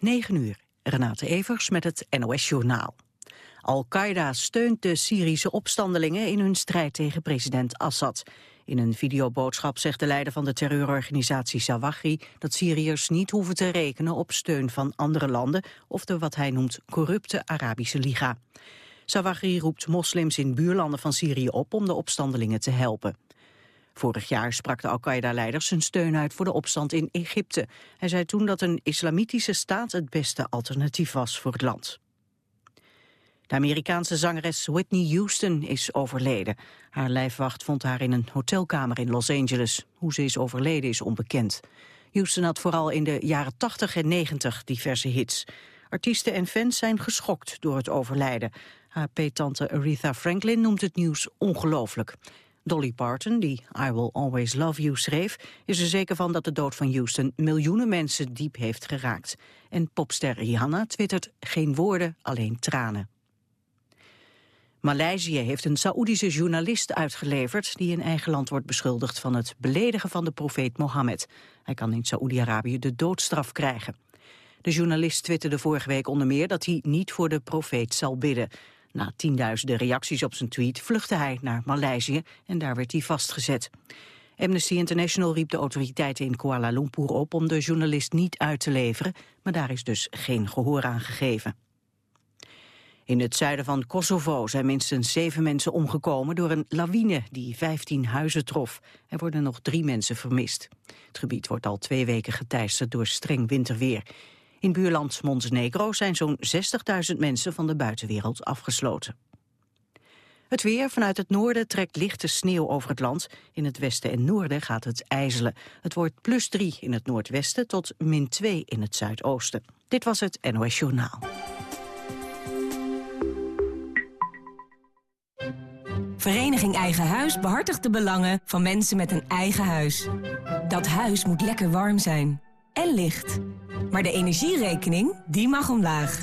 9 uur. Renate Evers met het NOS Journaal. Al-Qaeda steunt de Syrische opstandelingen in hun strijd tegen president Assad. In een videoboodschap zegt de leider van de terreurorganisatie Zawahri dat Syriërs niet hoeven te rekenen op steun van andere landen of de wat hij noemt corrupte Arabische Liga. Zawahri roept moslims in buurlanden van Syrië op om de opstandelingen te helpen. Vorig jaar sprak de Al-Qaeda-leider zijn steun uit voor de opstand in Egypte. Hij zei toen dat een islamitische staat het beste alternatief was voor het land. De Amerikaanse zangeres Whitney Houston is overleden. Haar lijfwacht vond haar in een hotelkamer in Los Angeles. Hoe ze is overleden is onbekend. Houston had vooral in de jaren 80 en 90 diverse hits. Artiesten en fans zijn geschokt door het overlijden. Haar peetante Aretha Franklin noemt het nieuws ongelooflijk. Dolly Parton, die I Will Always Love You schreef, is er zeker van dat de dood van Houston miljoenen mensen diep heeft geraakt. En popster Rihanna twittert geen woorden, alleen tranen. Maleisië heeft een Saoedische journalist uitgeleverd... die in eigen land wordt beschuldigd van het beledigen van de profeet Mohammed. Hij kan in Saoedi-Arabië de doodstraf krijgen. De journalist twitterde vorige week onder meer dat hij niet voor de profeet zal bidden. Na tienduizenden reacties op zijn tweet vluchtte hij naar Maleisië en daar werd hij vastgezet. Amnesty International riep de autoriteiten in Kuala Lumpur op om de journalist niet uit te leveren, maar daar is dus geen gehoor aan gegeven. In het zuiden van Kosovo zijn minstens zeven mensen omgekomen door een lawine die 15 huizen trof. Er worden nog drie mensen vermist. Het gebied wordt al twee weken geteisterd door streng winterweer. In buurland Montenegro zijn zo'n 60.000 mensen van de buitenwereld afgesloten. Het weer vanuit het noorden trekt lichte sneeuw over het land. In het westen en noorden gaat het ijzelen. Het wordt plus 3 in het noordwesten tot min 2 in het zuidoosten. Dit was het NOS Journaal. Vereniging Eigen Huis behartigt de belangen van mensen met een eigen huis. Dat huis moet lekker warm zijn. En licht. Maar de energierekening, die mag omlaag.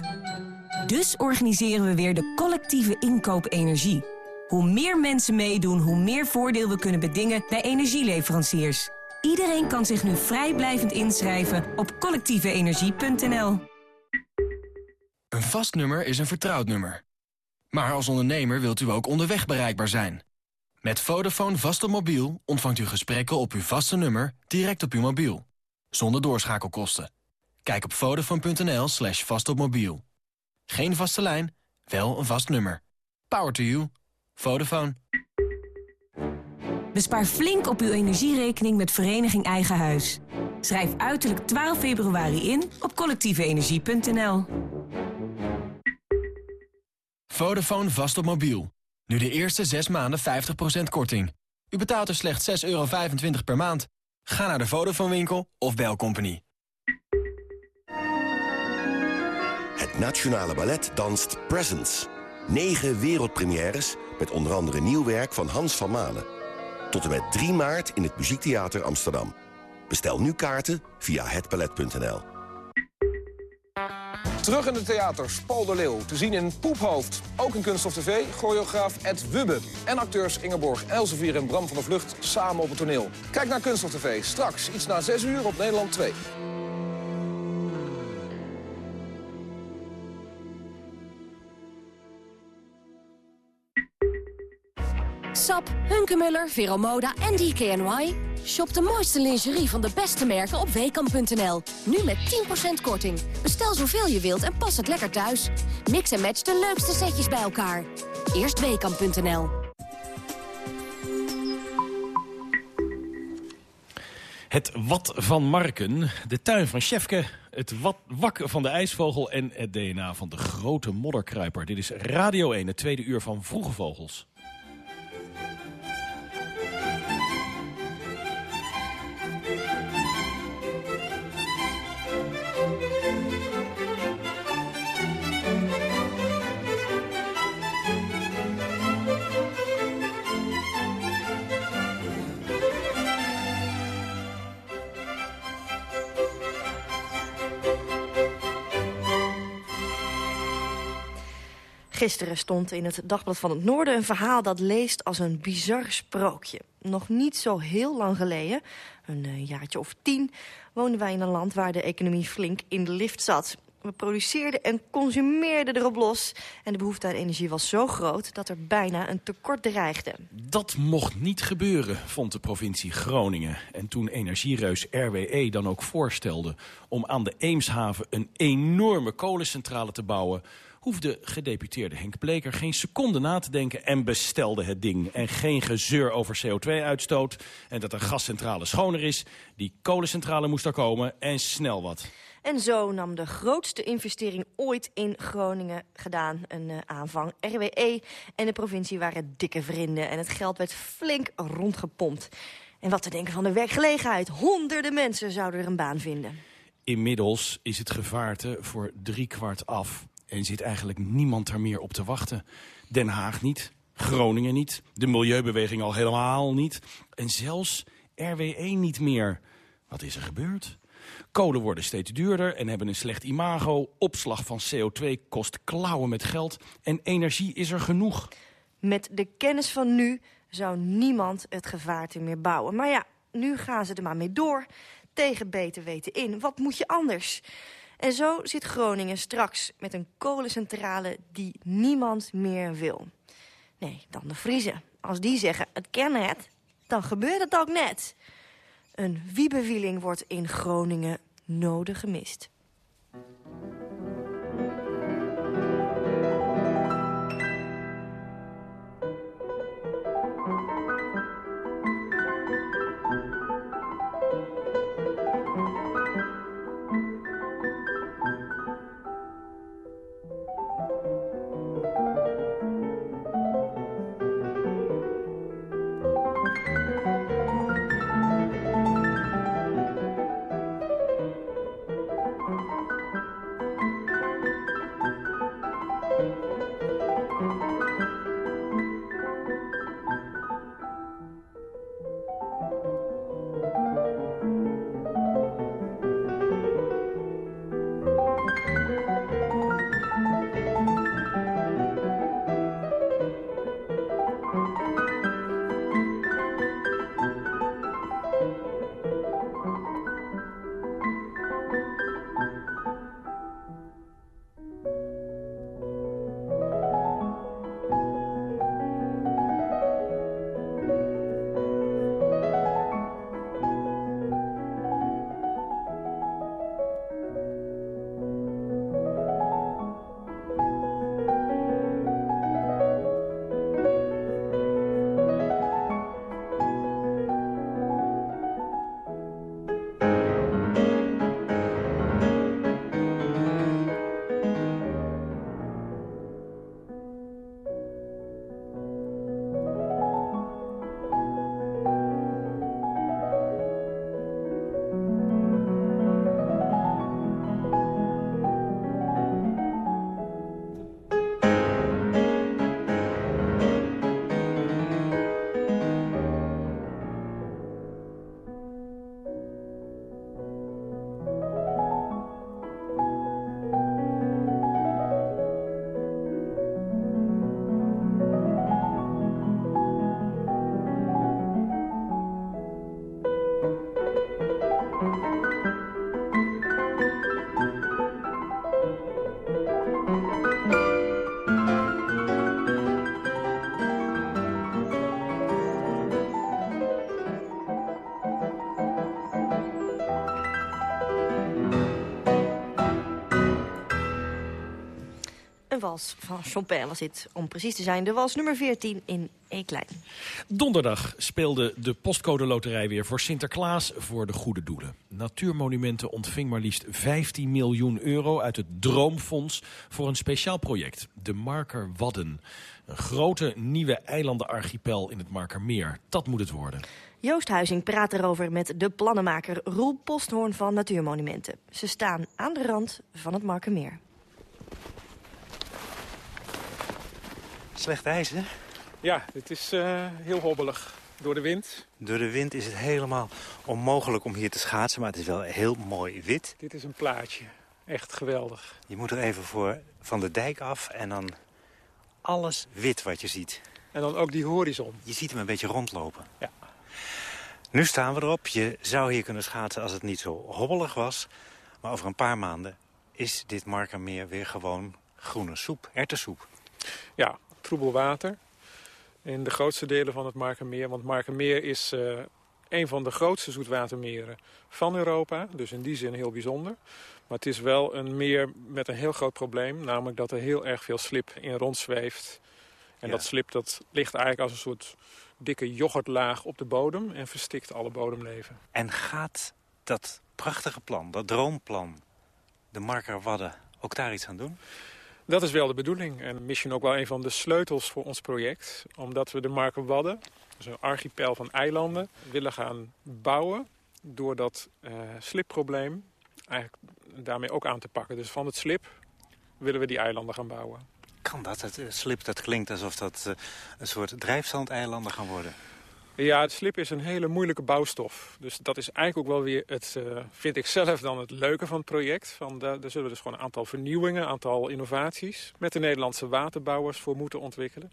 Dus organiseren we weer de collectieve inkoop energie. Hoe meer mensen meedoen, hoe meer voordeel we kunnen bedingen bij energieleveranciers. Iedereen kan zich nu vrijblijvend inschrijven op collectieveenergie.nl. Een vast nummer is een vertrouwd nummer. Maar als ondernemer wilt u ook onderweg bereikbaar zijn. Met Vodafone vast mobiel ontvangt u gesprekken op uw vaste nummer direct op uw mobiel. Zonder doorschakelkosten. Kijk op vodafone.nl slash vastopmobiel. Geen vaste lijn, wel een vast nummer. Power to you. Vodafone. Bespaar flink op uw energierekening met Vereniging Eigen Huis. Schrijf uiterlijk 12 februari in op collectieveenergie.nl. Vodafone vast op mobiel. Nu de eerste 6 maanden 50% korting. U betaalt er slechts 6,25 euro per maand. Ga naar de Vodafone winkel of bel Company. Het Nationale Ballet danst Presents. Negen wereldpremières met onder andere nieuw werk van Hans van Manen. Tot en met 3 maart in het Muziektheater Amsterdam. Bestel nu kaarten via hetballet.nl. Terug in de theaters, Paul de Leeuw, te zien in Poephoofd. Ook in Kunststof TV, choreograaf Ed Wubbe. En acteurs Ingeborg Elsevier en Bram van der Vlucht samen op het toneel. Kijk naar Kunststof TV, straks iets na 6 uur op Nederland 2. Sap, Hunkemuller, Veromoda en DKNY. Shop de mooiste lingerie van de beste merken op weekamp.nl. Nu met 10% korting. Bestel zoveel je wilt en pas het lekker thuis. Mix en match de leukste setjes bij elkaar. Eerst weekamp.nl. Het wat van Marken, de tuin van Chefke, het wat wak van de ijsvogel... en het DNA van de grote modderkruiper. Dit is Radio 1, het tweede uur van Vroege Vogels. Gisteren stond in het Dagblad van het Noorden een verhaal dat leest als een bizar sprookje. Nog niet zo heel lang geleden, een eh, jaartje of tien, woonden wij in een land waar de economie flink in de lift zat. We produceerden en consumeerden erop los. En de behoefte aan energie was zo groot dat er bijna een tekort dreigde. Dat mocht niet gebeuren, vond de provincie Groningen. En toen energiereus RWE dan ook voorstelde om aan de Eemshaven een enorme kolencentrale te bouwen hoefde gedeputeerde Henk Bleker geen seconde na te denken en bestelde het ding. En geen gezeur over CO2-uitstoot en dat een gascentrale schoner is. Die kolencentrale moest er komen en snel wat. En zo nam de grootste investering ooit in Groningen gedaan een uh, aanvang. RWE en de provincie waren dikke vrienden en het geld werd flink rondgepompt. En wat te denken van de werkgelegenheid. Honderden mensen zouden er een baan vinden. Inmiddels is het gevaarte voor driekwart af. En zit eigenlijk niemand er meer op te wachten. Den Haag niet, Groningen niet, de milieubeweging al helemaal niet. En zelfs RWE niet meer. Wat is er gebeurd? Kolen worden steeds duurder en hebben een slecht imago. Opslag van CO2 kost klauwen met geld. En energie is er genoeg. Met de kennis van nu zou niemand het gevaarte meer bouwen. Maar ja, nu gaan ze er maar mee door. Tegen beter weten in. Wat moet je anders? En zo zit Groningen straks met een kolencentrale die niemand meer wil. Nee, dan de Vriezen. Als die zeggen, het ken het, dan gebeurt het ook net. Een wiebewieling wordt in Groningen nodig gemist. Wals van Chopin was dit, om precies te zijn. De wals nummer 14 in E-klein. Donderdag speelde de postcode loterij weer voor Sinterklaas voor de goede doelen. Natuurmonumenten ontving maar liefst 15 miljoen euro uit het Droomfonds voor een speciaal project. De Marker Wadden. Een grote nieuwe eilandenarchipel in het Markermeer. Dat moet het worden. Joost Huizing praat erover met de plannenmaker Roel Posthoorn van Natuurmonumenten. Ze staan aan de rand van het Markermeer. Slecht ijs, hè? Ja, het is uh, heel hobbelig. Door de wind. Door de wind is het helemaal onmogelijk om hier te schaatsen, maar het is wel heel mooi wit. Dit is een plaatje. Echt geweldig. Je moet er even voor van de dijk af en dan alles wit wat je ziet. En dan ook die horizon. Je ziet hem een beetje rondlopen. Ja. Nu staan we erop. Je zou hier kunnen schaatsen als het niet zo hobbelig was. Maar over een paar maanden is dit Markermeer weer gewoon groene soep, ertessoep. Ja, troebel water in de grootste delen van het Markermeer. Want Markermeer is uh, een van de grootste zoetwatermeren van Europa. Dus in die zin heel bijzonder. Maar het is wel een meer met een heel groot probleem. Namelijk dat er heel erg veel slip in rondzweeft. En Ja. dat slip dat ligt eigenlijk als een soort dikke yoghurtlaag op de bodem. En verstikt alle bodemleven. En gaat dat prachtige plan, dat droomplan, de Marker Wadden, ook daar iets aan doen? Dat is wel de bedoeling. En misschien ook wel een van de sleutels voor ons project. Omdat we de Marken Wadden, dus archipel van eilanden, willen gaan bouwen. Door dat eh, slipprobleem eigenlijk daarmee ook aan te pakken. Dus van het slip willen we die eilanden gaan bouwen. Kan dat? Het eh, slip, dat klinkt alsof dat eh, een soort drijfzandeilanden gaan worden. Ja, het slip is een hele moeilijke bouwstof. Dus dat is eigenlijk ook wel weer het, eh, vind ik zelf dan het leuke van het project. Van daar, daar zullen we dus gewoon een aantal vernieuwingen, een aantal innovaties met de Nederlandse waterbouwers voor moeten ontwikkelen.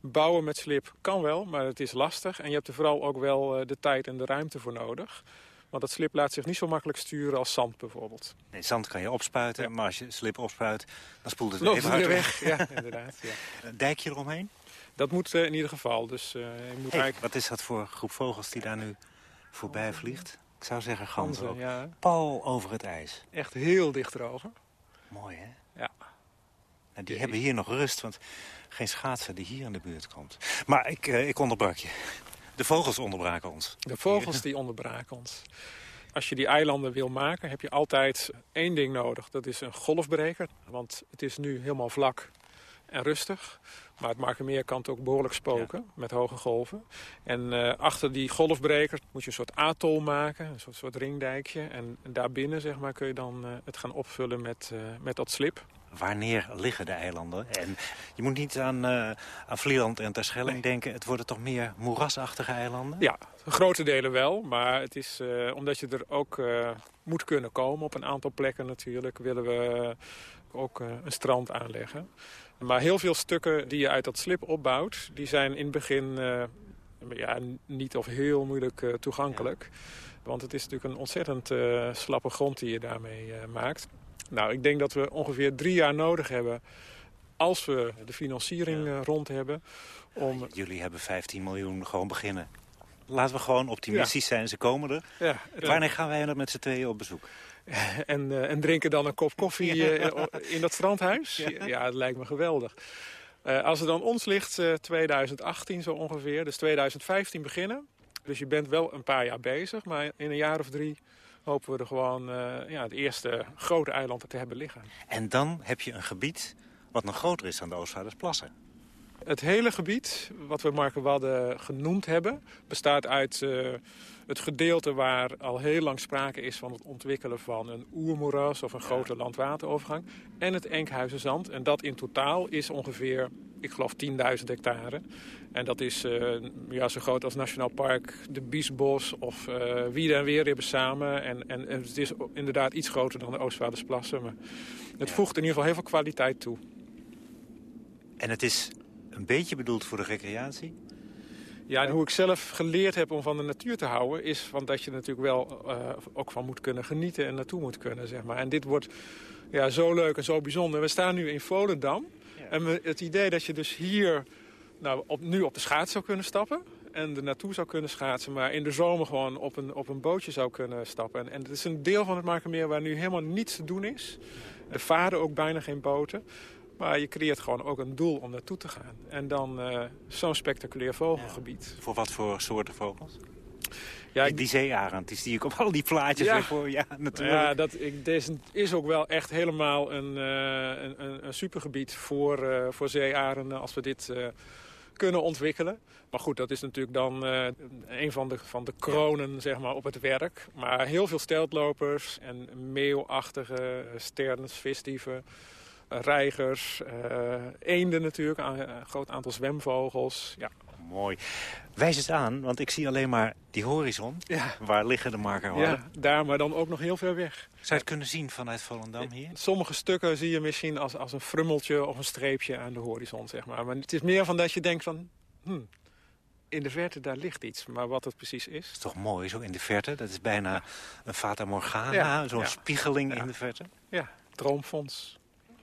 Bouwen met slip kan wel, maar het is lastig. En je hebt er vooral ook wel eh, de tijd en de ruimte voor nodig. Want dat slip laat zich niet zo makkelijk sturen als zand bijvoorbeeld. Nee, zand kan je opspuiten, maar als je slip opspuit, dan spoelt het Loopt even hard weg. weg. Ja, inderdaad. Ja. Een dijkje eromheen? Dat moet eh, in ieder geval. Dus eh, je moet Hey, eigenlijk... wat is dat voor groep vogels die daar nu voorbij vliegt? Ik zou zeggen ganzen. ja, Pal over het ijs. echt heel dicht drogen. Mooi, hè? Ja. Nou, die hebben hier nog rust, want geen schaatser die hier in de buurt komt. Maar ik, eh, ik onderbrak je. De vogels onderbraken ons. De vogels die onderbraken ons. Als je die eilanden wil maken, heb je altijd één ding nodig. Dat is een golfbreker. Want het is nu helemaal vlak en rustig. Maar het Markermeer kan het ook behoorlijk spoken met hoge golven. En eh, achter die golfbreker moet je een soort atol maken. Een soort, soort ringdijkje. En daarbinnen zeg maar, kun je dan eh, het gaan opvullen met, eh, met dat slip. Wanneer liggen de eilanden? En je moet niet aan, aan Vlieland en Terschelling denken. Het worden toch meer moerasachtige eilanden? Ja, grote delen wel. Maar het is, omdat je er ook moet kunnen komen op een aantal plekken natuurlijk... willen we ook een strand aanleggen. Maar heel veel stukken die je uit dat slip opbouwt... die zijn in het begin eh, ja, niet of heel moeilijk eh, toegankelijk. Want het is natuurlijk een ontzettend eh, slappe grond die je daarmee maakt. Nou, ik denk dat we ongeveer drie jaar nodig hebben... als we de financiering rond hebben... om Jullie hebben 15 miljoen, gewoon beginnen. Laten we gewoon optimistisch zijn, ze komen er. Ja, Wanneer gaan wij er met z'n tweeën op bezoek? En, eh, en drinken dan een kop koffie eh, in dat strandhuis? Ja, Ja. dat lijkt me geweldig. Eh, als het dan ons ligt, eh, 2018 zo ongeveer, dus 2015 beginnen. Dus je bent wel een paar jaar bezig, maar in een jaar of drie hopen we er gewoon eh, ja, het eerste grote eiland te hebben liggen. En dan heb je een gebied wat nog groter is dan de Oostvaardersplassen. Het hele gebied, wat we Markenwadden genoemd hebben, bestaat uit eh, het gedeelte waar al heel lang sprake is van het ontwikkelen van een oermoeras of een grote landwaterovergang. En het Enkhuizenzand. En dat in totaal is ongeveer, ik geloof, 10.000 hectare. En dat is eh, ja, zo groot als Nationaal Park, de Biesbos of eh Wieden en Weerribben samen. En, en, en het is inderdaad iets groter dan de Oostvaardersplassen. Maar het voegt in ieder geval heel veel kwaliteit toe. En het is een beetje bedoeld voor de recreatie. Ja, en hoe ik zelf geleerd heb om van de natuur te houden... is van dat je natuurlijk wel eh, ook van moet kunnen genieten en naartoe moet kunnen, zeg maar. En dit wordt ja, zo leuk en zo bijzonder. We staan nu in Volendam. En we- het idee dat je dus hier nou, op, nu op de schaats zou kunnen stappen... en er naartoe zou kunnen schaatsen... maar in de zomer gewoon op een, op een bootje zou kunnen stappen. En, en het is een deel van het Markermeer waar nu helemaal niets te doen is. Er varen ook bijna geen boten. Maar je creëert gewoon ook een doel om naartoe te gaan. En dan eh, zo'n spectaculair vogelgebied. Voor wat voor soorten vogels? Ja, die, die zeearend, die zie ik op al die plaatjes Ja. voor. Ja, natuurlijk. Ja, dat, ik, deze is ook wel echt helemaal een, eh, een, een, supergebied voor, eh, voor zeearenden als we dit kunnen ontwikkelen. Maar goed, dat is natuurlijk dan een van de, van de kronen zeg maar, op het werk. Maar heel veel steltlopers en meeuwachtige sterns, visdieven, reigers, eh, eenden natuurlijk, een, groot aantal zwemvogels. Ja. mooi. Wijs het aan, want ik zie alleen maar die horizon. Ja. Waar liggen de markerhorden? Ja, daar, maar dan ook nog heel ver weg. Zou je het kunnen zien vanuit Volendam hier? Sommige stukken zie je misschien als, als een frummeltje of een streepje aan de horizon, zeg maar. Maar het is meer van dat je denkt van... Hmm, in de verte, daar ligt iets. Maar wat het precies is... Dat is toch mooi, zo in de verte. Dat is bijna een Fata Morgana, Ja, zo'n ja. spiegeling Ja. in de verte. Ja, droomfonds.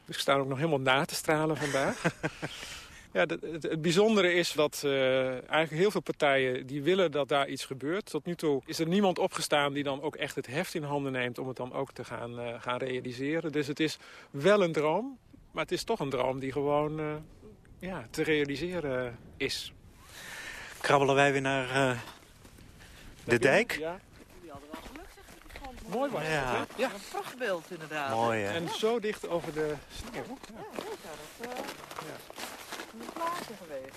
Dus ik sta ook nog helemaal na te stralen vandaag. ja, het, het, het bijzondere is dat eh, eigenlijk heel veel partijen die willen dat daar iets gebeurt. Tot nu toe is er niemand opgestaan die dan ook echt het heft in handen neemt... om het dan ook te gaan, eh, gaan realiseren. Dus het is wel een droom, maar het is toch een droom die gewoon eh, ja, te realiseren is. Krabbelen wij weer naar de dijk? Ja, Die hadden wel geluk, zeg. met die grond. Mooi was Ja. het, hè? Ja. Een prachtbeeld, inderdaad. Mooi, hè? En zo dicht over de sneeuw. Ja. Ja, weet je, dat eh, Ja. een plaatje geweest.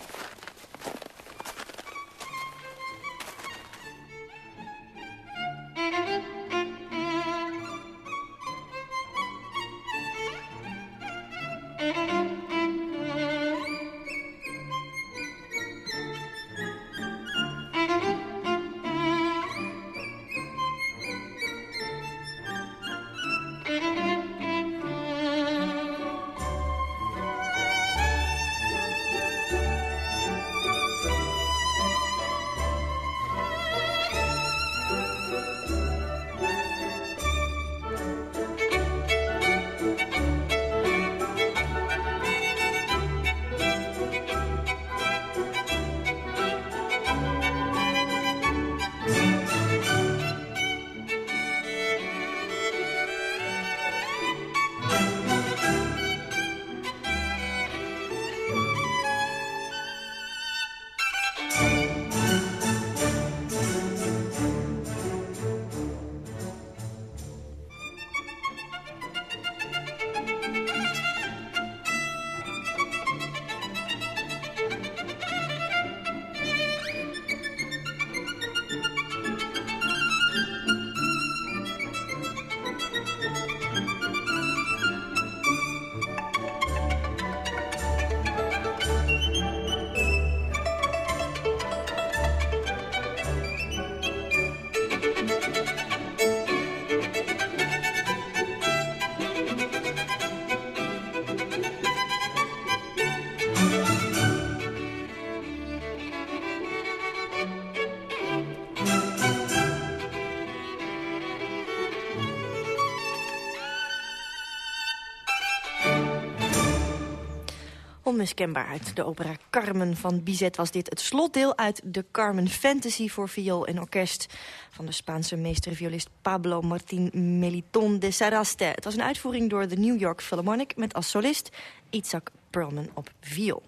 Onmiskenbaar uit de opera Carmen van Bizet was dit het slotdeel uit de Carmen Fantasy voor viool en orkest van de Spaanse meesterviolist Pablo Martín Meliton de Saraste. Het was een uitvoering door de New York Philharmonic met als solist Itzhak Perlman op viool.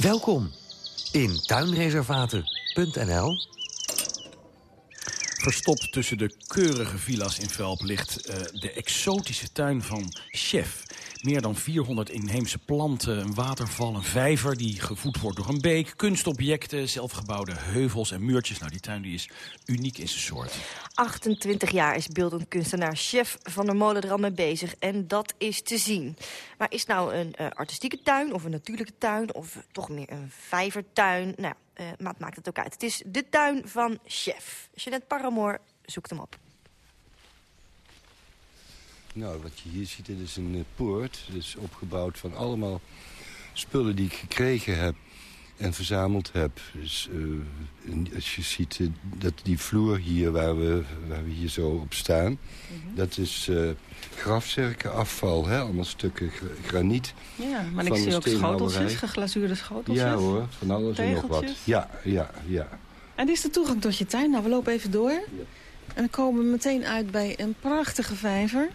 Welkom in tuinreservaten.nl. Verstopt tussen de keurige villa's in Velp ligt eh, de exotische tuin van Chef. Meer dan 400 inheemse planten, een waterval, een vijver die gevoed wordt door een beek, kunstobjecten, zelfgebouwde heuvels en muurtjes. Nou, die tuin die is uniek in zijn soort. 28 jaar is beeldend kunstenaar Chef van der Molen er al mee bezig. En dat is te zien. Maar is nou een eh, artistieke tuin of een natuurlijke tuin... of toch meer een vijvertuin? Nou, eh, maar het maakt het ook uit. Het is de tuin van Chef. Jeanette Paramoor zoekt hem op. Nou, wat je hier ziet, dit is een eh, poort. Dit is opgebouwd van allemaal spullen die ik gekregen heb en verzameld heb. Dus eh, als je ziet eh, dat die vloer hier, waar we, waar we hier zo op staan... dat is eh grafzerkenafval, hè? allemaal stukken gra- graniet. Ja, maar ik zie ook schoteltjes, steenhouwerij. geglazuurde schoteltjes. Ja hoor, van alles en nog wat. Ja, ja, ja. En dit is de toegang tot je tuin. Nou, we lopen even door. En dan komen we meteen uit bij een prachtige vijver.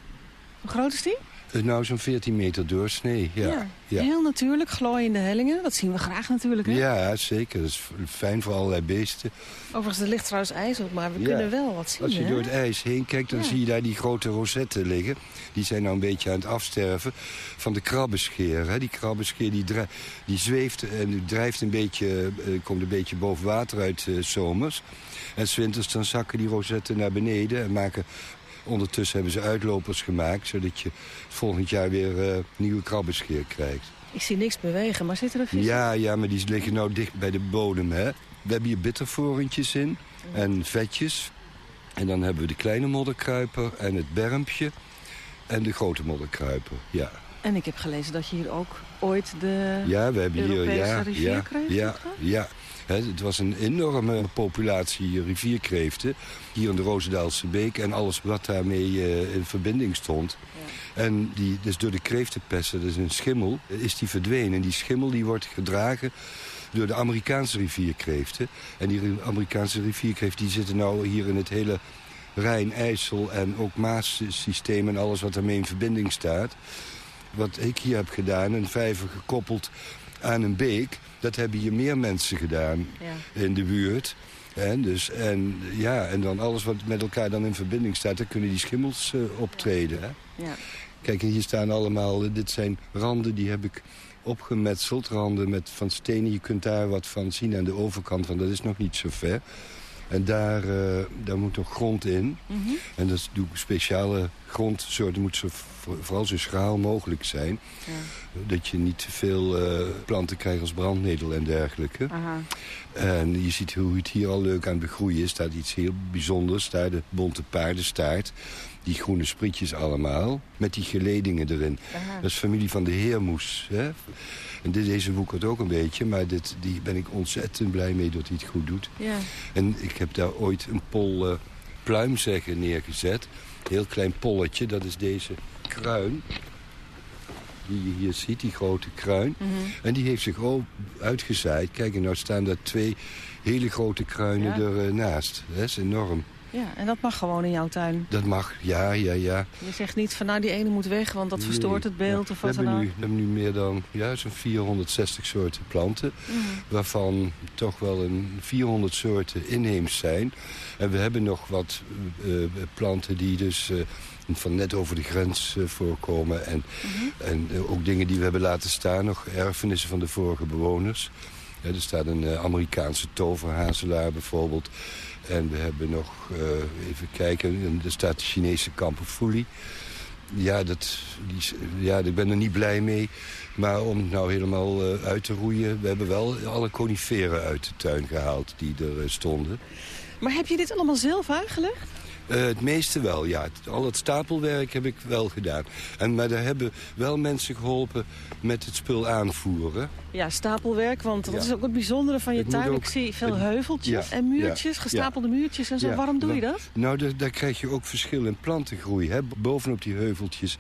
Hoe groot is die? Nou, zo'n 14 meter doorsnee, ja. ja. Heel natuurlijk, glooiende hellingen. Dat zien we graag natuurlijk. Hè? Ja, zeker. Dat is fijn voor allerlei beesten. Overigens, er ligt trouwens ijs op, maar we Ja. kunnen wel wat zien. Als je hè? door het ijs heen kijkt, dan zie je daar die grote rosetten liggen. Die zijn nou een beetje aan het afsterven van de krabbenscheer. Hè. Die krabbenscheer die, die zweeft en drijft een beetje, eh, komt een beetje boven water uit eh, zomers. En 's winters dan zakken die rosetten naar beneden en maken Ondertussen hebben ze uitlopers gemaakt... zodat je volgend jaar weer uh, nieuwe krabbenscheer krijgt. Ik zie niks bewegen, maar zitten er vissen? Ja, ja, maar die liggen nou dicht bij de bodem. Hè? We hebben hier bittervorentjes in en vetjes. En dan hebben we de kleine modderkruiper en het bermpje en de grote modderkruiper, ja. En ik heb gelezen dat je hier ook ooit de ja, we hebben Europese hier, ja, rivier ja, kreeg, ja, ja. Het was een enorme populatie rivierkreeften hier in de Roosendaalse Beek en alles wat daarmee uh, in verbinding stond. Ja. En die, dus door de kreeftenpesten, dus een schimmel, is die verdwenen. En die schimmel die wordt gedragen door de Amerikaanse rivierkreeften. En die Amerikaanse rivierkreeften die zitten nou hier in het hele Rijn, IJssel en ook Maas-systeem en alles wat daarmee in verbinding staat. Wat ik hier heb gedaan, een vijver gekoppeld aan een beek... dat hebben hier meer mensen gedaan ja. in de buurt. En, dus, en, ja, en dan alles wat met elkaar dan in verbinding staat... dan kunnen die schimmels uh, optreden. Hè? Ja. Kijk, hier staan allemaal... Dit zijn randen, die heb ik opgemetseld. Randen met, van stenen. Je kunt daar wat van zien aan de overkant, want dat is nog niet zo ver. En daar, uh, daar moet nog grond in. Mm -hmm. En dat doe ik speciale grondsoorten. moet zo, vooral zo schraal mogelijk zijn. Ja. Dat je niet te veel uh, planten krijgt als brandnetel en dergelijke. Aha. En je ziet hoe het hier al leuk aan het begroeien is. staat iets heel bijzonders. Daar de bonte paardenstaart. Die groene sprietjes allemaal. Met die geledingen erin. Aha. Dat is familie van de heermoes. Hè? En dit, deze woekert ook een beetje, maar dit, die ben ik ontzettend blij mee dat hij het goed doet. Ja. En ik heb daar ooit een pol uh, pluimzeggen neergezet. Een heel klein polletje, dat is deze kruin. Die je hier ziet, die grote kruin. Mm -hmm. En die heeft zich ook uitgezaaid. Kijk, en nou staan daar twee hele grote kruinen ja. ernaast. Dat is enorm. Ja, en dat mag gewoon in jouw tuin? Dat mag, ja, ja, ja. Je zegt niet van nou die ene moet weg, want dat verstoort het beeld ja, of wat dan ook? We hebben nu meer dan ja, zo'n 460 soorten planten. Mm -hmm. Waarvan toch wel een 400 soorten inheems zijn. En we hebben nog wat uh, planten die dus... Uh, van net over de grens uh, voorkomen. En, mm -hmm. en ook dingen die we hebben laten staan. Nog erfenissen van de vorige bewoners. Ja, er staat een Amerikaanse toverhazelaar bijvoorbeeld. En we hebben nog, uh, even kijken, er staat de Chinese kamperfoelie. Ja, dat, die, ja, ik ben er niet blij mee. Maar om het nou helemaal uh, uit te roeien... we hebben wel alle coniferen uit de tuin gehaald die er uh, stonden. Maar heb je dit allemaal zelf aangelegd? Uh, het meeste wel, ja. Al het stapelwerk heb ik wel gedaan. En, maar daar hebben wel mensen geholpen met het spul aanvoeren. Ja, stapelwerk, want dat ja. is ook het bijzondere van je het tuin. Ook, ik zie veel heuveltjes ja, en muurtjes, ja, gestapelde muurtjes en zo. Waarom doe je dat? Nou, daar, daar krijg je ook verschil in plantengroei. Hè. Bovenop die heuveltjes,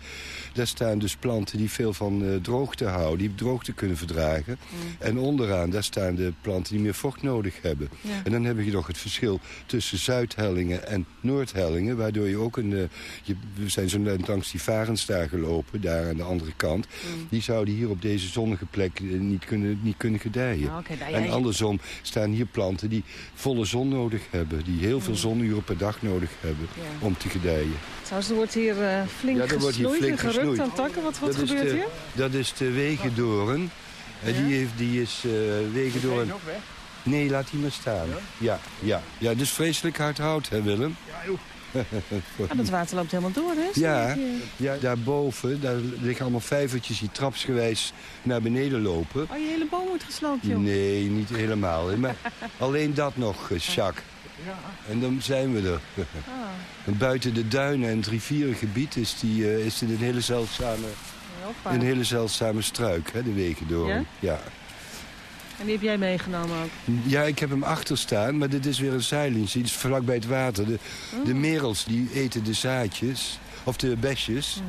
daar staan dus planten die veel van uh, droogte houden. Die droogte kunnen verdragen. Mm. En onderaan, daar staan de planten die meer vocht nodig hebben. En dan heb je nog het verschil tussen zuidhellingen en noordhellingen. Waardoor je ook een... Uh, je, we zijn zo langs die varens daar gelopen, daar aan de andere kant. Mm. Die zouden hier op deze zonnige plek uh, niet kunnen, niet kunnen gedijen. Oh, okay, nou, en andersom staan hier planten die volle zon nodig hebben. Die heel veel zonuren per dag nodig hebben ja. om te gedijen. Trouwens, er wordt hier uh, flink ja, er wordt hier flink en gerukt gesnoeid. aan takken. Wat, wat dat gebeurt de, hier? Dat is de wegendoorn. Ja? Die, heeft, die is uh, wegendoorn... Nee, laat die maar staan. Ja, ja. ja. ja dus vreselijk hard hout, hè Willem? Ja, joh. Ah, dat water loopt helemaal door, hè? Ja, ja, daarboven, daar liggen allemaal vijvertjes die trapsgewijs naar beneden lopen. Oh, je hele boom wordt gesloopt, joh? Nee, niet helemaal. Maar alleen dat nog, Jacques. Ja. En dan zijn we er. Ah. En buiten de duinen en het rivierengebied is, die, uh, is dit een hele zeldzame, een hele zeldzame struik, hè, de Wegendoorn. Ja? ja. En die heb jij meegenomen ook? Ja, ik heb hem achter staan, maar dit is weer een zeilings. Die is vlak bij het water. De, oh. de merels die eten de zaadjes, of de besjes.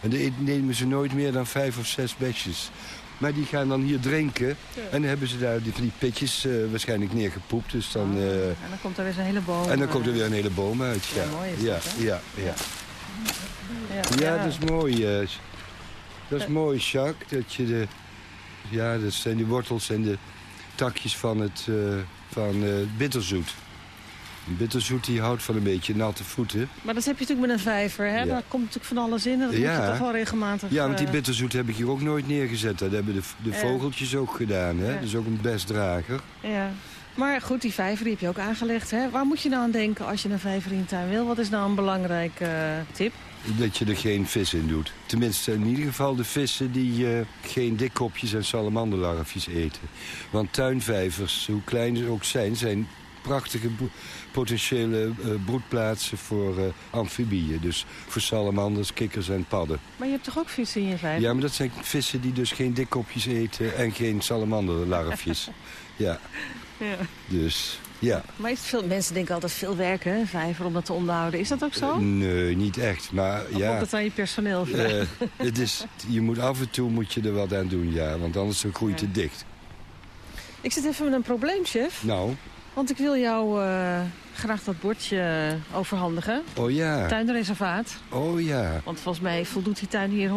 En die nemen ze nooit meer dan vijf of zes besjes. Maar die gaan dan hier drinken. Ja. En dan hebben ze daar die, die pitjes uh, waarschijnlijk neergepoept. Dus dan, uh, en dan komt er weer een hele boom En dan komt er weer een hele boom uit, ja. ja mooi is ja, dat, ja, ja, ja, ja. dat is mooi. Uh, dat is mooi, Jacques, dat je de... Ja, dat zijn die wortels en de takjes van het uh, van, uh, bitterzoet. Een bitterzoet die houdt van een beetje natte voeten. Maar dat heb je natuurlijk met een vijver, hè? Ja. Daar komt natuurlijk van alles in. Dat ja. moet je toch wel regelmatig... Ja, want die bitterzoet heb ik hier ook nooit neergezet. Dat hebben de, de vogeltjes ook gedaan, hè? Ja. Dus ook een bestdrager. Ja. Maar goed, die vijver die heb je ook aangelegd. Hè? Waar moet je nou aan denken als je een vijver in tuin wil? Wat is nou een belangrijke uh, tip? Dat je er geen vis in doet. Tenminste, in ieder geval de vissen die uh, geen dikkopjes en salamanderlarfjes eten. Want tuinvijvers, hoe klein ze ook zijn, zijn prachtige potentiële uh, broedplaatsen voor uh, amfibieën. Dus voor salamanders, kikkers en padden. Maar je hebt toch ook vissen in je vijver? Ja, maar dat zijn vissen die dus geen dikkopjes eten en geen salamanderlarfjes. ja. ja. Dus, ja. Maar veel, mensen denken altijd veel werken, hè, vijver, om dat te onderhouden. Is dat ook zo? Nee, niet echt. Maar, of ja, dat aan je personeel vragen? Uh, het is, je moet af en toe moet je er wat aan doen, ja. Want anders groeit het dicht. Ik zit even met een probleem, chef. Nou? Want ik wil jou uh, graag dat bordje overhandigen. Oh ja. Tuinreservaat. Oh ja. Want volgens mij voldoet die tuin hier 100%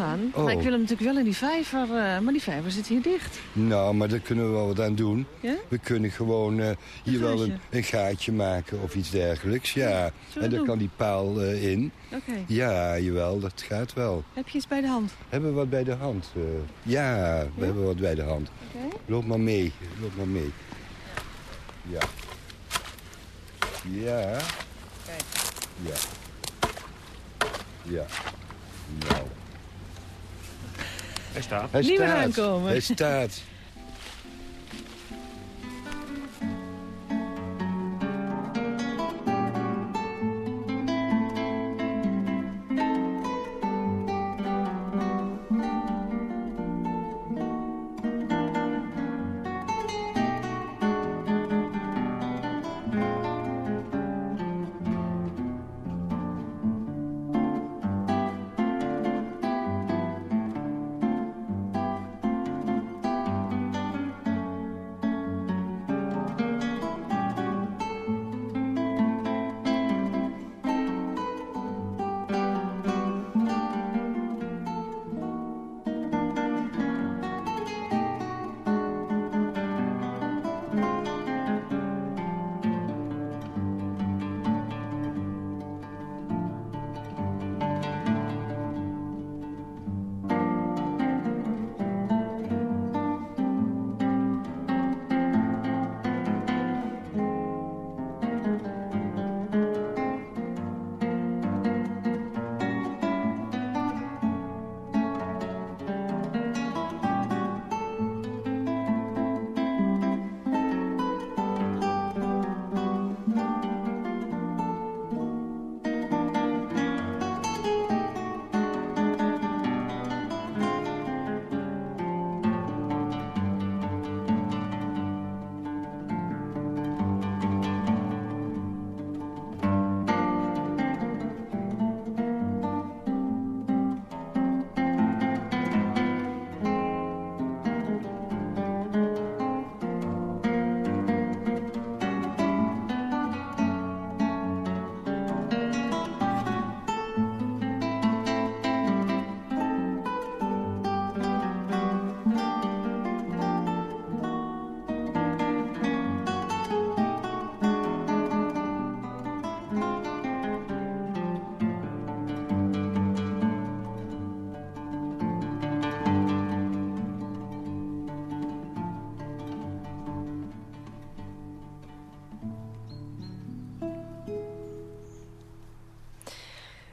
aan. Oh. Maar ik wil hem natuurlijk wel in die vijver. Uh, maar die vijver zit hier dicht. Nou, maar daar kunnen we wel wat aan doen. Ja? We kunnen gewoon uh, hier wel een, een, gaatje maken of iets dergelijks. Ja. En daar kan die paal in. Oké. Okay. Ja, jawel, dat gaat wel. Heb je iets bij de hand? Hebben we wat bij de hand? ja, we ja? hebben wat bij de hand. Okay. Loop maar mee. Loop maar mee. Ja. Ja. Kijk. Ja. Ja. Nou. Hij staat. Hij Niet staat. meer aankomen. Hij staat.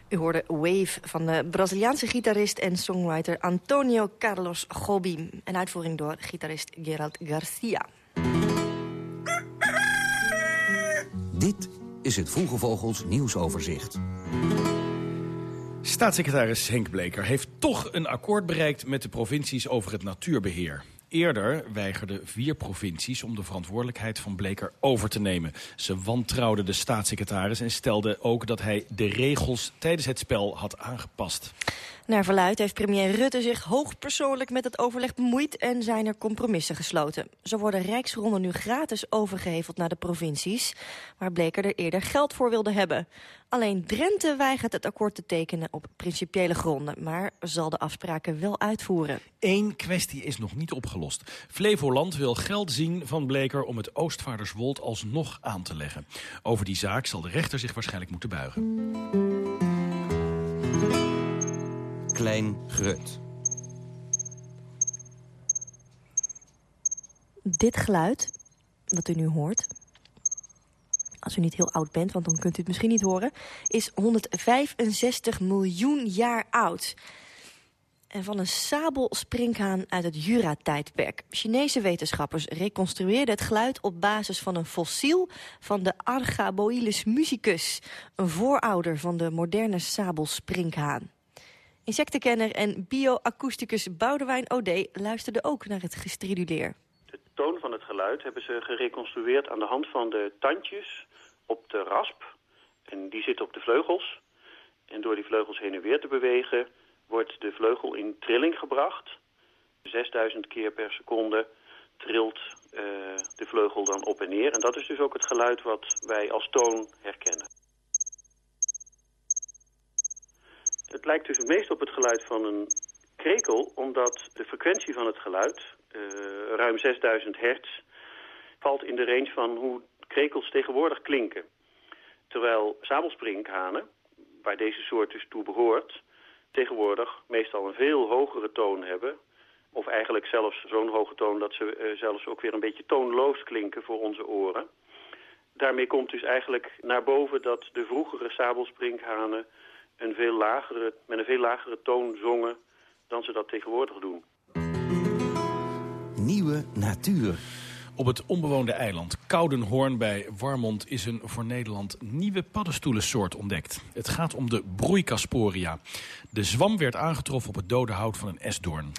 U hoorde Wave van de Braziliaanse gitarist en songwriter Antonio Carlos Jobim. Een uitvoering door gitarist Gerald Garcia. Dit is het Vroege Vogels nieuwsoverzicht. Staatssecretaris Henk Bleker heeft toch een akkoord bereikt met de provincies over het natuurbeheer. Eerder weigerden vier provincies om de verantwoordelijkheid van Bleker over te nemen. Ze wantrouwden de staatssecretaris en stelden ook dat hij de regels tijdens het spel had aangepast. Naar verluid heeft premier Rutte zich hoogpersoonlijk met het overleg bemoeid en zijn er compromissen gesloten. Zo worden rijksronden nu gratis overgeheveld naar de provincies, waar Bleker er eerder geld voor wilde hebben. Alleen Drenthe weigert het akkoord te tekenen op principiële gronden, maar zal de afspraken wel uitvoeren. Eén kwestie is nog niet opgelost. Flevoland wil geld zien van Bleker om het Oostvaarderswold alsnog aan te leggen. Over die zaak zal de rechter zich waarschijnlijk moeten buigen. Klein Grut. Dit geluid wat u nu hoort... als u niet heel oud bent, want dan kunt u het misschien niet horen... is 165 miljoen jaar oud en van een sabelsprinkhaan uit het Jura-tijdperk. Chinese wetenschappers reconstrueerden het geluid op basis van een fossiel van de Archaboilus musicus, een voorouder van de moderne sabelsprinkhaan. Insectenkenner en bioacousticus Boudewijn Ode luisterde ook naar het gestriduleer. De toon van het geluid hebben ze gereconstrueerd aan de hand van de tandjes op de rasp. En die zitten op de vleugels. En door die vleugels heen en weer te bewegen wordt de vleugel in trilling gebracht. 6000 keer per seconde trilt uh, de vleugel dan op en neer. En dat is dus ook het geluid wat wij als toon herkennen. Het lijkt dus het meest op het geluid van een krekel, omdat de frequentie van het geluid, uh, ruim 6000 hertz, valt in de range van hoe krekels tegenwoordig klinken. Terwijl sabelsprinkhanen, waar deze soort dus toe behoort, tegenwoordig meestal een veel hogere toon hebben. Of eigenlijk zelfs zo'n hoge toon dat ze uh, zelfs ook weer een beetje toonloos klinken voor onze oren. Daarmee komt dus eigenlijk naar boven dat de vroegere sabelsprinkhanen een veel lagere, met een veel lagere toon zongen dan ze dat tegenwoordig doen. Nieuwe natuur. Op het onbewoonde eiland Koudenhoorn bij Warmond is een voor Nederland nieuwe paddenstoelensoort ontdekt. Het gaat om de broeikasporia. De zwam werd aangetroffen op het dode hout van een esdoorn.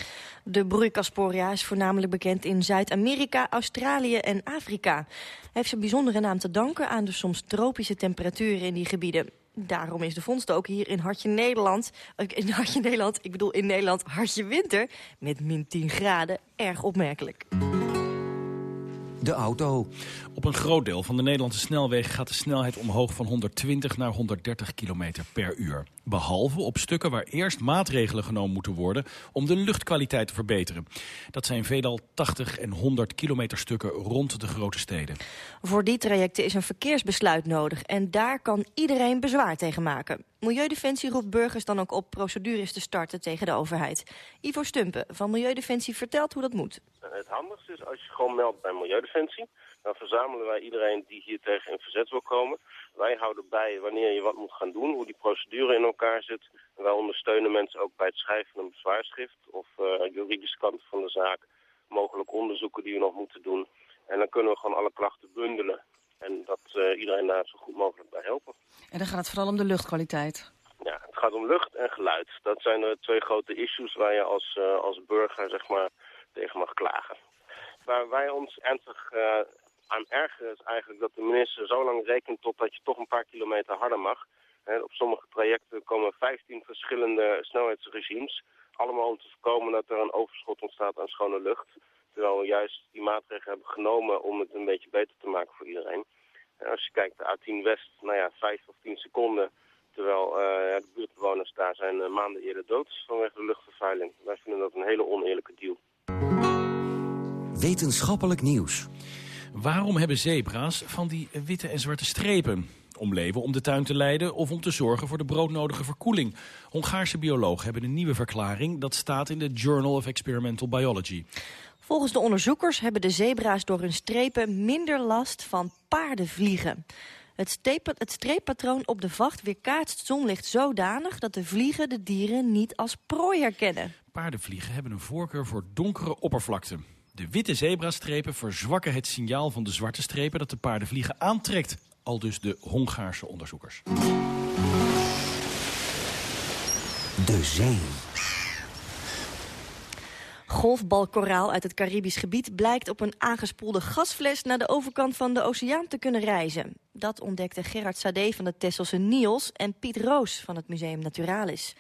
De broeikasporia is voornamelijk bekend in Zuid-Amerika, Australië en Afrika. Hij heeft zijn bijzondere naam te danken aan de soms tropische temperaturen in die gebieden. Daarom is de vondst ook hier in Hartje Nederland, in Hartje Nederland, ik bedoel in Nederland Hartje Winter, met min 10 graden, erg opmerkelijk de auto. Op een groot deel van de Nederlandse snelwegen gaat de snelheid omhoog van 120 naar 130 km per uur. Behalve op stukken waar eerst maatregelen genomen moeten worden om de luchtkwaliteit te verbeteren. Dat zijn veelal 80 en 100 kilometer stukken rond de grote steden. Voor die trajecten is een verkeersbesluit nodig en daar kan iedereen bezwaar tegen maken. Milieudefensie roept burgers dan ook op procedures te starten tegen de overheid. Ivo Stumpen van Milieudefensie vertelt hoe dat moet. Het handigste is als je gewoon meldt bij Milieudefensie. Dan verzamelen wij iedereen die hier tegen in verzet wil komen. Wij houden bij wanneer je wat moet gaan doen, hoe die procedure in elkaar zit. En wij ondersteunen mensen ook bij het schrijven van een bezwaarschrift of uh, juridische kant van de zaak. Mogelijk onderzoeken die we nog moeten doen. En dan kunnen we gewoon alle klachten bundelen. En dat uh, iedereen daar zo goed mogelijk bij helpen. En dan gaat het vooral om de luchtkwaliteit? Ja, het gaat om lucht en geluid. Dat zijn de twee grote issues waar je als, uh, als burger zeg maar, tegen mag klagen. Waar wij ons ernstig uh, aan ergeren is eigenlijk dat de minister zo lang rekent totdat je toch een paar kilometer harder mag. Op sommige trajecten komen 15 verschillende snelheidsregimes. Allemaal om te voorkomen dat er een overschot ontstaat aan schone lucht. Terwijl we juist die maatregelen hebben genomen om het een beetje beter te maken voor iedereen. En als je kijkt, de A10 West, nou ja, 5 of 10 seconden. Terwijl uh, de buurtbewoners daar zijn uh, maanden eerder dood vanwege de luchtvervuiling. Wij vinden dat een hele oneerlijke deal. Wetenschappelijk nieuws. Waarom hebben zebra's van die witte en zwarte strepen? Om leven om de tuin te leiden of om te zorgen voor de broodnodige verkoeling? Hongaarse biologen hebben een nieuwe verklaring. Dat staat in de Journal of Experimental Biology. Volgens de onderzoekers hebben de zebra's door hun strepen minder last van paardenvliegen. Het, het streeppatroon op de vacht weerkaatst zonlicht zodanig dat de vliegen de dieren niet als prooi herkennen. Paardenvliegen hebben een voorkeur voor donkere oppervlakte. De witte zebrastrepen verzwakken het signaal van de zwarte strepen dat de paardenvliegen aantrekt. Al dus de Hongaarse onderzoekers. De zee. Golfbalkoraal uit het Caribisch gebied blijkt op een aangespoelde gasfles naar de overkant van de oceaan te kunnen reizen. Dat ontdekte Gerard Sade van de Tesselse Niels en Piet Roos van het Museum Naturalis.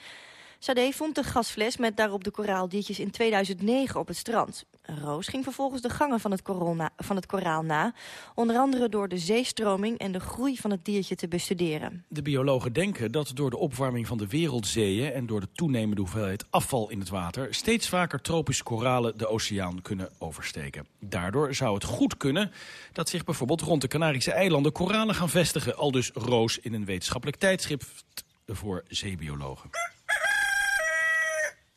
Sade vond de gasfles met daarop de koraaldiertjes in 2009 op het strand. Roos ging vervolgens de gangen van het, corona, van het koraal na. Onder andere door de zeestroming en de groei van het diertje te bestuderen. De biologen denken dat door de opwarming van de wereldzeeën... en door de toenemende hoeveelheid afval in het water... steeds vaker tropische koralen de oceaan kunnen oversteken. Daardoor zou het goed kunnen dat zich bijvoorbeeld rond de Canarische eilanden... koralen gaan vestigen, al dus Roos in een wetenschappelijk tijdschrift voor zeebiologen.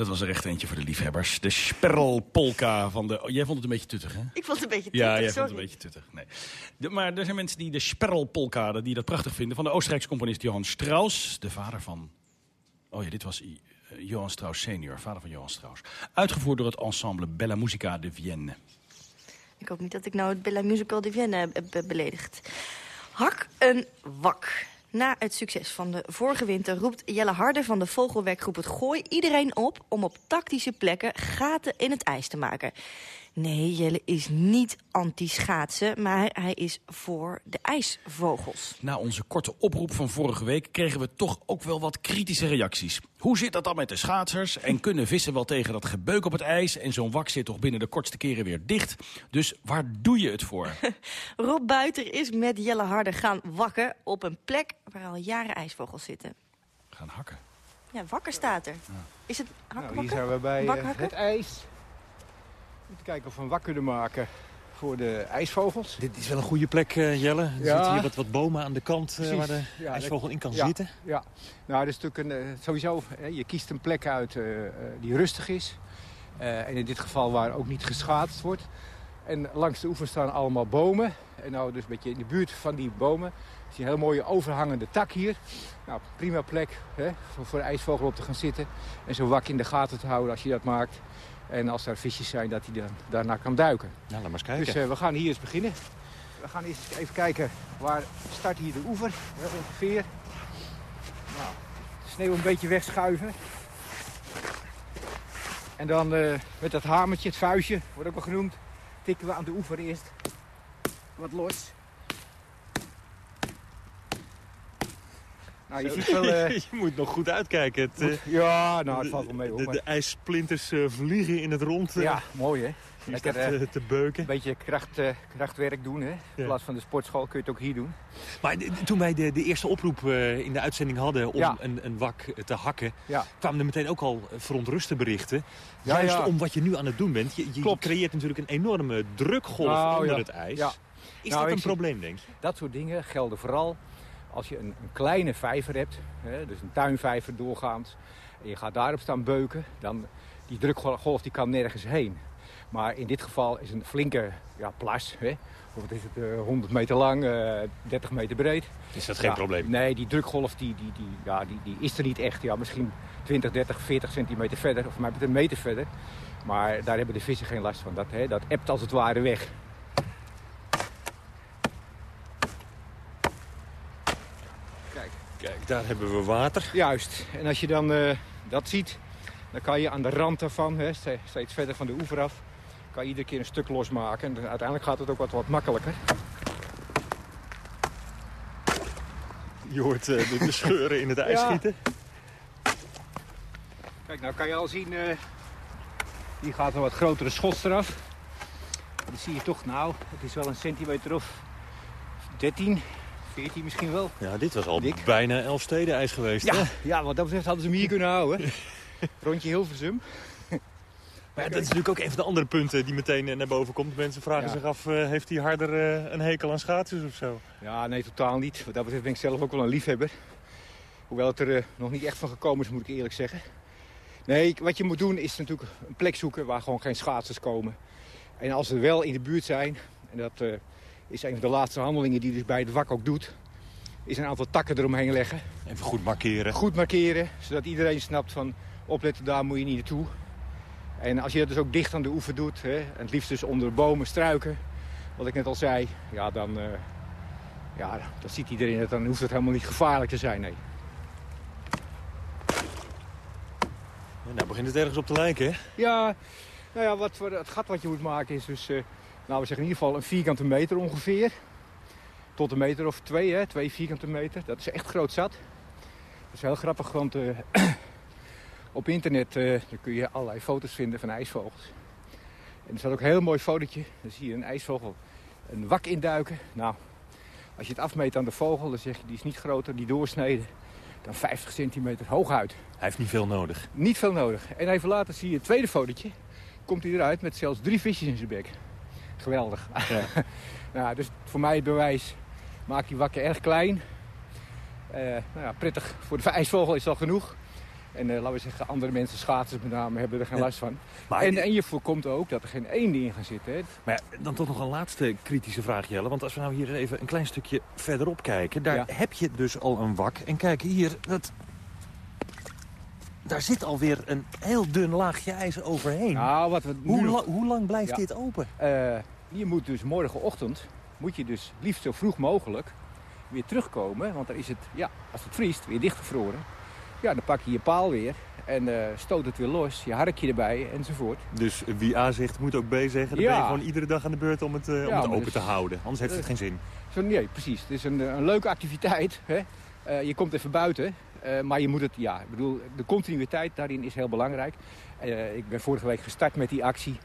Dat was er echt eentje voor de liefhebbers. De Sperlpolka van de... Oh, jij vond het een beetje tuttig, hè? Ik vond het een beetje Ja, tuttig, jij sorry. vond het een beetje tuttig. Nee. De- maar er zijn mensen die de Sperlpolka, die dat prachtig vinden... van de Oostenrijkse componist Johann Strauss. De vader van... Oh ja, dit was I- eh, Johann Strauss senior, vader van Johann Strauss. Uitgevoerd door het ensemble Bella Musica de Vienne. Ik hoop niet dat ik nou het Bella Musical de Vienne heb heb beledigd. Hak een wak. Na het succes van de vorige winter roept Jelle Harder van de vogelwerkgroep Het Gooi iedereen op om op tactische plekken gaten in het ijs te maken. Nee, Jelle is niet anti-schaatsen, maar hij is voor de ijsvogels. Na onze korte oproep van vorige week kregen we toch ook wel wat kritische reacties. Hoe zit dat dan met de schaatsers? En kunnen vissen wel tegen dat gebeuk op het ijs? En zo'n wak zit toch binnen de kortste keren weer dicht? Dus waar doe je het voor? Rob Buiter is met Jelle Harder gaan wakken op een plek waar al jaren ijsvogels zitten. Gaan hakken. Ja, wakker staat er. Is het hak, Nou, hier zijn we bij Wak eh, hakken? het ijs. Even kijken of we een wak kunnen maken voor de ijsvogels. Dit is wel een goede plek, eh, Jelle. Er Ja. zitten hier wat, wat bomen aan de kant eh, waar de Ja, ijsvogel in kan ja, zitten. Ja, nou, dat is natuurlijk een, eh, sowieso, hè, je kiest een plek uit die rustig is. En in dit geval waar ook niet geschaatst wordt. En langs de oever staan allemaal bomen. En nou dus een beetje in de buurt van die bomen is een heel mooie overhangende tak hier. Nou, prima plek hè, voor, voor de ijsvogel op te gaan zitten. En zo'n wak in de gaten te houden als je dat maakt. En als er visjes zijn, dat hij dan daarna kan duiken. Nou, laat maar eens kijken. Dus eh, we gaan hier eens beginnen. We gaan eerst even kijken waar start hier de oever, hè, ongeveer. Nou, de sneeuw een beetje wegschuiven. En dan eh, met dat hamertje, het vuistje, wordt ook wel genoemd, tikken we aan de oever eerst wat los. Nou, je Zo. ziet wel... eh, je moet nog goed uitkijken. Het, Moet- eh, ja, nou, het valt wel mee, hoor, De, de ijssplinters eh, vliegen in het rond. Ja, mooi hè. Lekker, eh, te beuken. Een beetje kracht, krachtwerk doen hè. In plaats van de sportschool kun je het ook hier doen. Maar toen wij de, de eerste oproep in de uitzending hadden om Ja. een, een wak te hakken... Ja. kwamen er meteen ook al verontruste berichten. Juist om wat je nu aan het doen bent. Je, je creëert natuurlijk een enorme drukgolf Nou, onder het ijs. Ja. Is Nou, dat een probleem, denk je? Dat soort dingen gelden vooral als je een, een kleine vijver hebt. Hè, dus een tuinvijver doorgaans. En je gaat daarop staan beuken. Dan die drukgolf die kan nergens heen. Maar in dit geval is een flinke ja, plas. Hè. Of wat is het, eh, 100 meter lang, eh 30 meter breed. Is dat geen Ja, probleem? Nee, die drukgolf die, die, die, ja, die, die is er niet echt. Ja, misschien 20, 30, 40 centimeter verder. Of mij een meter verder. Maar daar hebben de vissen geen last van. Dat, hè, dat ebt als het ware weg. Kijk. Kijk, daar hebben we water. Juist. En als je dan eh, dat ziet, dan kan je aan de rand daarvan, hè, ste- steeds verder van de oever af... kan je iedere keer een stuk losmaken. En uiteindelijk gaat het ook wat, wat makkelijker. Je hoort eh, de, scheuren in het ijs Ja. schieten. Kijk, nou kan je al zien, eh, hier gaat een wat grotere schots eraf. Dan zie je toch, nou, het is wel een centimeter of 13, 14 misschien wel. Ja, dit was al bijna Elfsteden ijs geweest, Ja, hè? ja, wat dat betreft hadden ze hem hier kunnen houden. Rondje Hilversum. Maar ja, dat is natuurlijk ook een van de andere punten die meteen eh, naar boven komt. Mensen vragen Ja. zich af, eh, heeft hij harder eh, een hekel aan schaatsers of zo? Ja, nee, totaal niet. Wat dat betreft ben ik zelf ook wel een liefhebber. Hoewel het er nog niet echt van gekomen is, moet ik eerlijk zeggen. Nee, wat je moet doen is natuurlijk een plek zoeken waar gewoon geen schaatsers komen. En als ze wel in de buurt zijn, en dat is een van de laatste handelingen die dus bij het wak ook doet... is een aantal takken eromheen leggen. Even goed markeren. Goed markeren, zodat iedereen snapt van opletten, daar moet je niet naartoe. En als je dat dus ook dicht aan de oever doet, hè, en het liefst dus onder bomen, struiken... wat ik net al zei, ja, dan, eh, ja, dan ziet iedereen het. Dan hoeft het helemaal niet gevaarlijk te zijn, nee. Nou begint het ergens op te lijken, hè? Ja, nou ja, wat voor het gat wat je moet maken is dus, eh, nou we zeggen in ieder geval een vierkante meter ongeveer. Tot een meter of twee, hè, twee vierkante meter. Dat is echt groot zat. Dat is heel grappig, want eh, op internet eh, dan kun je allerlei foto's vinden van ijsvogels. En er staat ook een heel mooi fotootje. Dan zie je een ijsvogel een wak induiken. Nou, als je het afmeet aan de vogel, dan zeg je die is niet groter, die doorsneden, dan 50 centimeter hooguit. Hij heeft niet veel nodig. Niet veel nodig. En even later zie je het tweede fotootje. Komt hij eruit met zelfs drie visjes in zijn bek. Geweldig. nou, dus voor mij het bewijs. Maak die wakken erg klein. Eh, nou ja, prettig. Voor de ijsvogel is dat genoeg. En eh, laten we zeggen, andere mensen, schaatsers met name, hebben er geen Ja. last van. Maar- en, en je voorkomt ook dat er geen eenden in gaan zitten. Hè. Maar ja, dan toch nog een laatste kritische vraag, Jelle. Want als we nou hier even een klein stukje verderop kijken... daar Ja. heb je dus al een wak. En kijk hier, dat... daar zit alweer een heel dun laagje ijs overheen. Nou, wat we nu hoe, nog- la- hoe lang blijft Ja. dit open? Eh, je moet dus morgenochtend, moet je dus liefst zo vroeg mogelijk weer terugkomen. Want dan is het, ja, als het vriest, weer dichtgevroren. Ja, dan pak je je paal weer en eh, stoot het weer los. Je harkje erbij enzovoort. Dus wie A zegt, moet ook B zeggen. Dan Ja. ben je gewoon iedere dag aan de beurt om het, eh, om het open dus- te houden. Anders heeft het geen zin. Zo, nee, precies. Het is een, een leuke activiteit. Hè? Eh, je komt even buiten, eh, maar je moet het, ja, ik bedoel, de continuïteit daarin is heel belangrijk. Eh, ik ben vorige week gestart met die actie.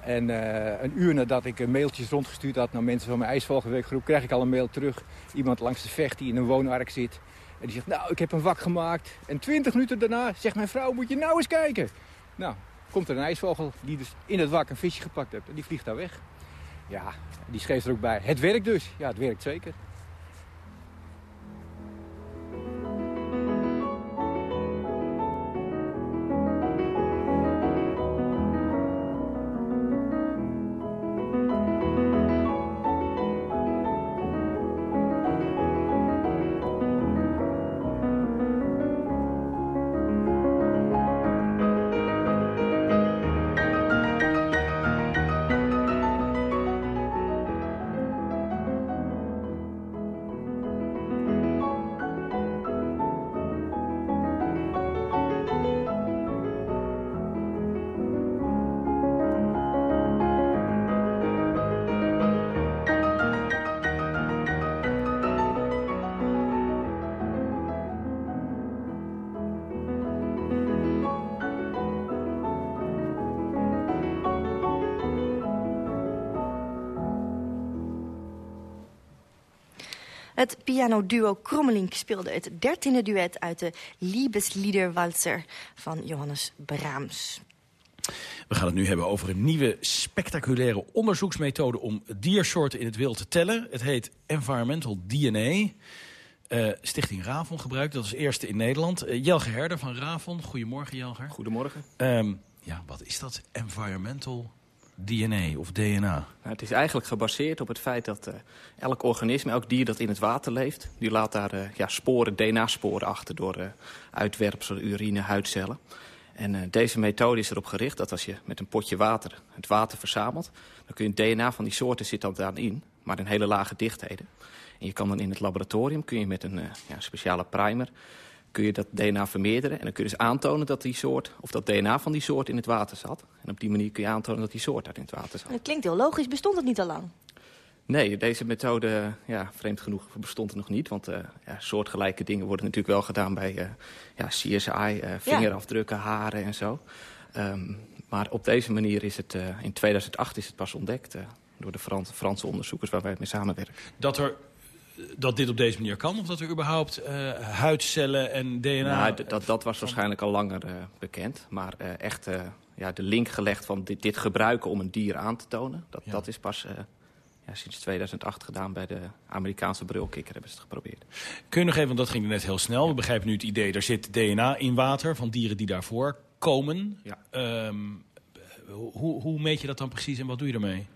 En eh, een uur nadat ik mailtjes rondgestuurd had naar mensen van mijn ijsvogelweekgroep... krijg ik al een mail terug. Iemand langs de vecht die in een woonark zit. En die zegt, nou, ik heb een wak gemaakt. En twintig minuten daarna zegt mijn vrouw, moet je nou eens kijken. Nou, komt er een ijsvogel die dus in het wak een visje gepakt heeft. En die vliegt daar weg. Ja, die schreef er ook bij. Het werkt dus. Ja, het werkt zeker. Het pianoduo Krommelink speelde het dertiende duet uit de Liebesliederwalzer van Johannes Brahms. We gaan het nu hebben over een nieuwe spectaculaire onderzoeksmethode om diersoorten in het wild te tellen. Het heet Environmental DNA. Eh, Stichting Ravon gebruikt, dat is eerste in Nederland. Eh, Jelge Herder van Ravon, goedemorgen Jelger. Goedemorgen. Ehm, ja, wat is dat? Environmental DNA of DNA? Nou, het is eigenlijk gebaseerd op het feit dat eh, elk organisme, elk dier dat in het water leeft... die laat daar eh, ja, sporen, DNA-sporen achter door eh, uitwerpsel, urine, huidcellen. En deze methode is erop gericht dat als je met een potje water het water verzamelt... dan kun je het DNA van die soorten zit dan daarin, maar in hele lage dichtheden. En je kan dan in het laboratorium, kun je met een ja, speciale primer kun je dat DNA vermeerderen. En dan kun je dus aantonen dat die soort, of dat DNA van die soort in het water zat. En op die manier kun je aantonen dat die soort daar in het water zat. Dat klinkt heel logisch. Bestond het niet al lang? Nee, deze methode, ja, vreemd genoeg, bestond er nog niet. Want uh, ja, soortgelijke dingen worden natuurlijk wel gedaan bij uh, ja, CSI, uh, vingerafdrukken, haren en zo. Um, maar op deze manier is het, in 2008 is het pas ontdekt door de Frans, Franse onderzoekers waar wij mee samenwerken. Dat er dat dit op deze manier kan? Of dat er überhaupt uh, huidcellen en DNA... Nou, dat, dat was waarschijnlijk al langer uh, bekend. Maar uh, echt ja, de link gelegd van dit, dit, gebruiken om een dier aan te tonen... dat, ja. dat is pas ja, sinds 2008 gedaan bij de Amerikaanse brilkikker hebben ze het geprobeerd. Kun je nog even, want dat ging net heel snel. We begrijpen nu het idee, er zit DNA in water van dieren die daarvoor komen. Ja. Um, hoe, hoe meet je dat dan precies en wat doe je ermee?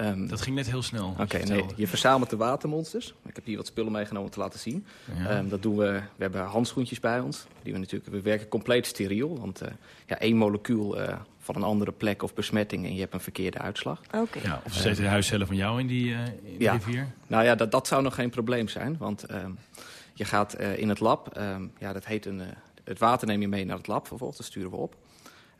Um, dat ging net heel snel. Oké, okay, nee, je verzamelt de watermonsters. Ik heb hier wat spullen meegenomen om te laten zien. Ja. Um, dat doen we, we hebben handschoentjes bij ons. Die we, natuurlijk, we werken compleet steriel. Want uh, ja, één molecuul uh, van een andere plek of besmetting... en je hebt een verkeerde uitslag. Okay. Ja, of zitten de huiscellen van jou in die, uh, in ja. rivier? Nou ja, dat, dat zou nog geen probleem zijn. Want um, je gaat in het lab... ja, dat heet een, het water neem je mee naar het lab vervolgens. Dat sturen we op.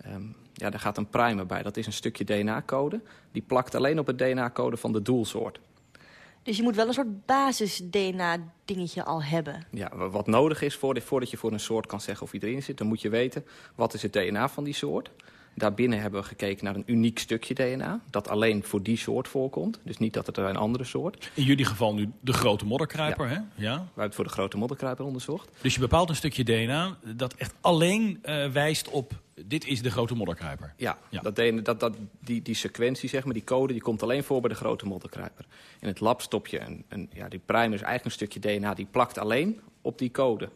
Um, ja, daar gaat een primer bij. Dat is een stukje DNA-code. Die plakt alleen op het DNA-code van de doelsoort. Dus je moet wel een soort basis-DNA-dingetje al hebben. Ja, wat nodig is voordat je voor een soort kan zeggen of erin zit... dan moet je weten wat is het DNA van die soort. Daarbinnen hebben we gekeken naar een uniek stukje DNA... dat alleen voor die soort voorkomt. Dus niet dat het er een andere soort. In jullie geval nu de grote modderkruiper, ja. hè? Ja. We hebben het voor de grote modderkruiper onderzocht. Dus je bepaalt een stukje DNA dat echt alleen uh, wijst op... dit is de grote modderkruiper. Ja, ja. Dat DNA, dat, dat, die, die sequentie, zeg maar, die code... die komt alleen voor bij de grote modderkruiper. In het lab stop je een... een ja, die primer is eigenlijk een stukje DNA... die plakt alleen op die code.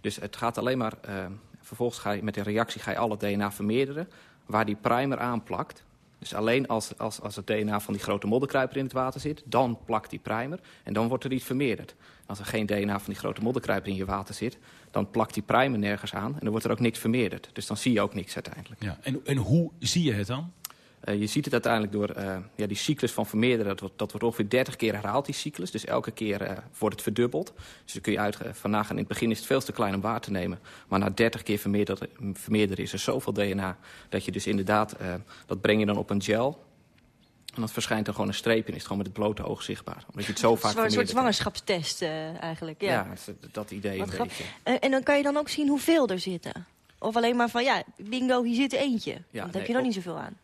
Dus het gaat alleen maar... Uh, vervolgens ga je met een reactie ga je alle DNA vermeerderen waar die primer aanplakt. Dus alleen als, als, als het DNA van die grote modderkruiper in het water zit... dan plakt die primer en dan wordt er iets vermeerderd. Als er geen DNA van die grote modderkruiper in je water zit... dan plakt die primer nergens aan en dan wordt er ook niks vermeerderd. Dus dan zie je ook niks uiteindelijk. Ja, en, en hoe zie je het dan? Uh, je ziet het uiteindelijk door uh, ja, die cyclus van vermeerderen. Dat wordt, dat wordt ongeveer 30 keer herhaald, die cyclus. Dus elke keer uh, wordt het verdubbeld. Dus dan kun je uit, van nagaan, in het begin is het veel te klein om waar te nemen. Maar na 30 keer vermeerderen, vermeerderen is er zoveel DNA... dat je dus inderdaad, dat breng je dan op een gel... En dat verschijnt dan gewoon een streep en is het gewoon met het blote oog zichtbaar. Omdat je het zo vaak Een soort zwangerschapstest eigenlijk. Ja, ja dat, dat idee Wat een beetje. En dan kan je dan ook zien hoeveel er zitten? Of alleen maar van, ja, bingo, hier zit eentje. Ja, Daar nee, heb je op, niet zoveel aan.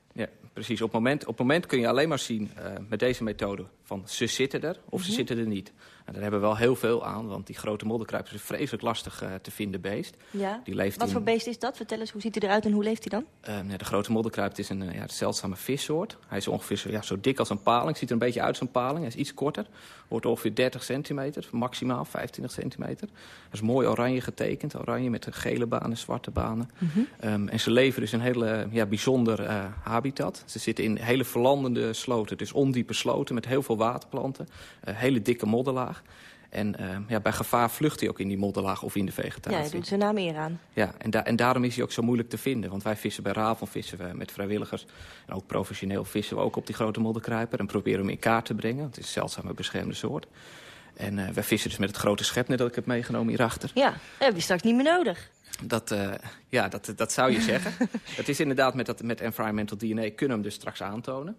Precies. Op het moment, op moment kun je alleen maar zien uh, met deze methode van ze zitten er of Mhm. ze zitten er niet. En daar hebben we wel heel veel aan, want die grote modderkruiper is een vreselijk lastig uh, te vinden beest. Ja. Die leeft Wat in, voor beest is dat? Vertel eens, hoe ziet hij eruit en hoe leeft hij dan? Uh, ja, de grote modderkruiper is een uh, ja, zeldzame vissoort. Hij is ongeveer zo, ja, zo dik als een paling. Ziet er een beetje uit als een paling. Hij is iets korter. Wordt ongeveer 30 centimeter, maximaal 25 centimeter. Hij is mooi oranje getekend. Oranje met gele banen, zwarte banen. Mhm. Mm -hmm. um, en ze leven dus in een hele ja, bijzonder uh, habitat. Ze zitten in hele verlandende sloten. Dus ondiepe sloten met heel veel waterplanten. Hele dikke modderlaag. En uh, ja, bij gevaar vlucht hij ook in die modderlaag of in de vegetatie. Ja, hij doet zijn naam eer aan. Ja, en, da en daarom is hij ook zo moeilijk te vinden. Want wij vissen bij Ravel vissen we met vrijwilligers. En ook professioneel vissen we ook op die grote modderkruiper. En proberen hem in kaart te brengen. Het is een zeldzame beschermde soort. En uh, wij vissen dus met het grote schepnet dat ik heb meegenomen hierachter. Ja, dat heb je straks niet meer nodig. Dat, uh, ja, dat, dat zou je zeggen. Het is inderdaad met, dat, met environmental DNA kunnen we hem dus straks aantonen.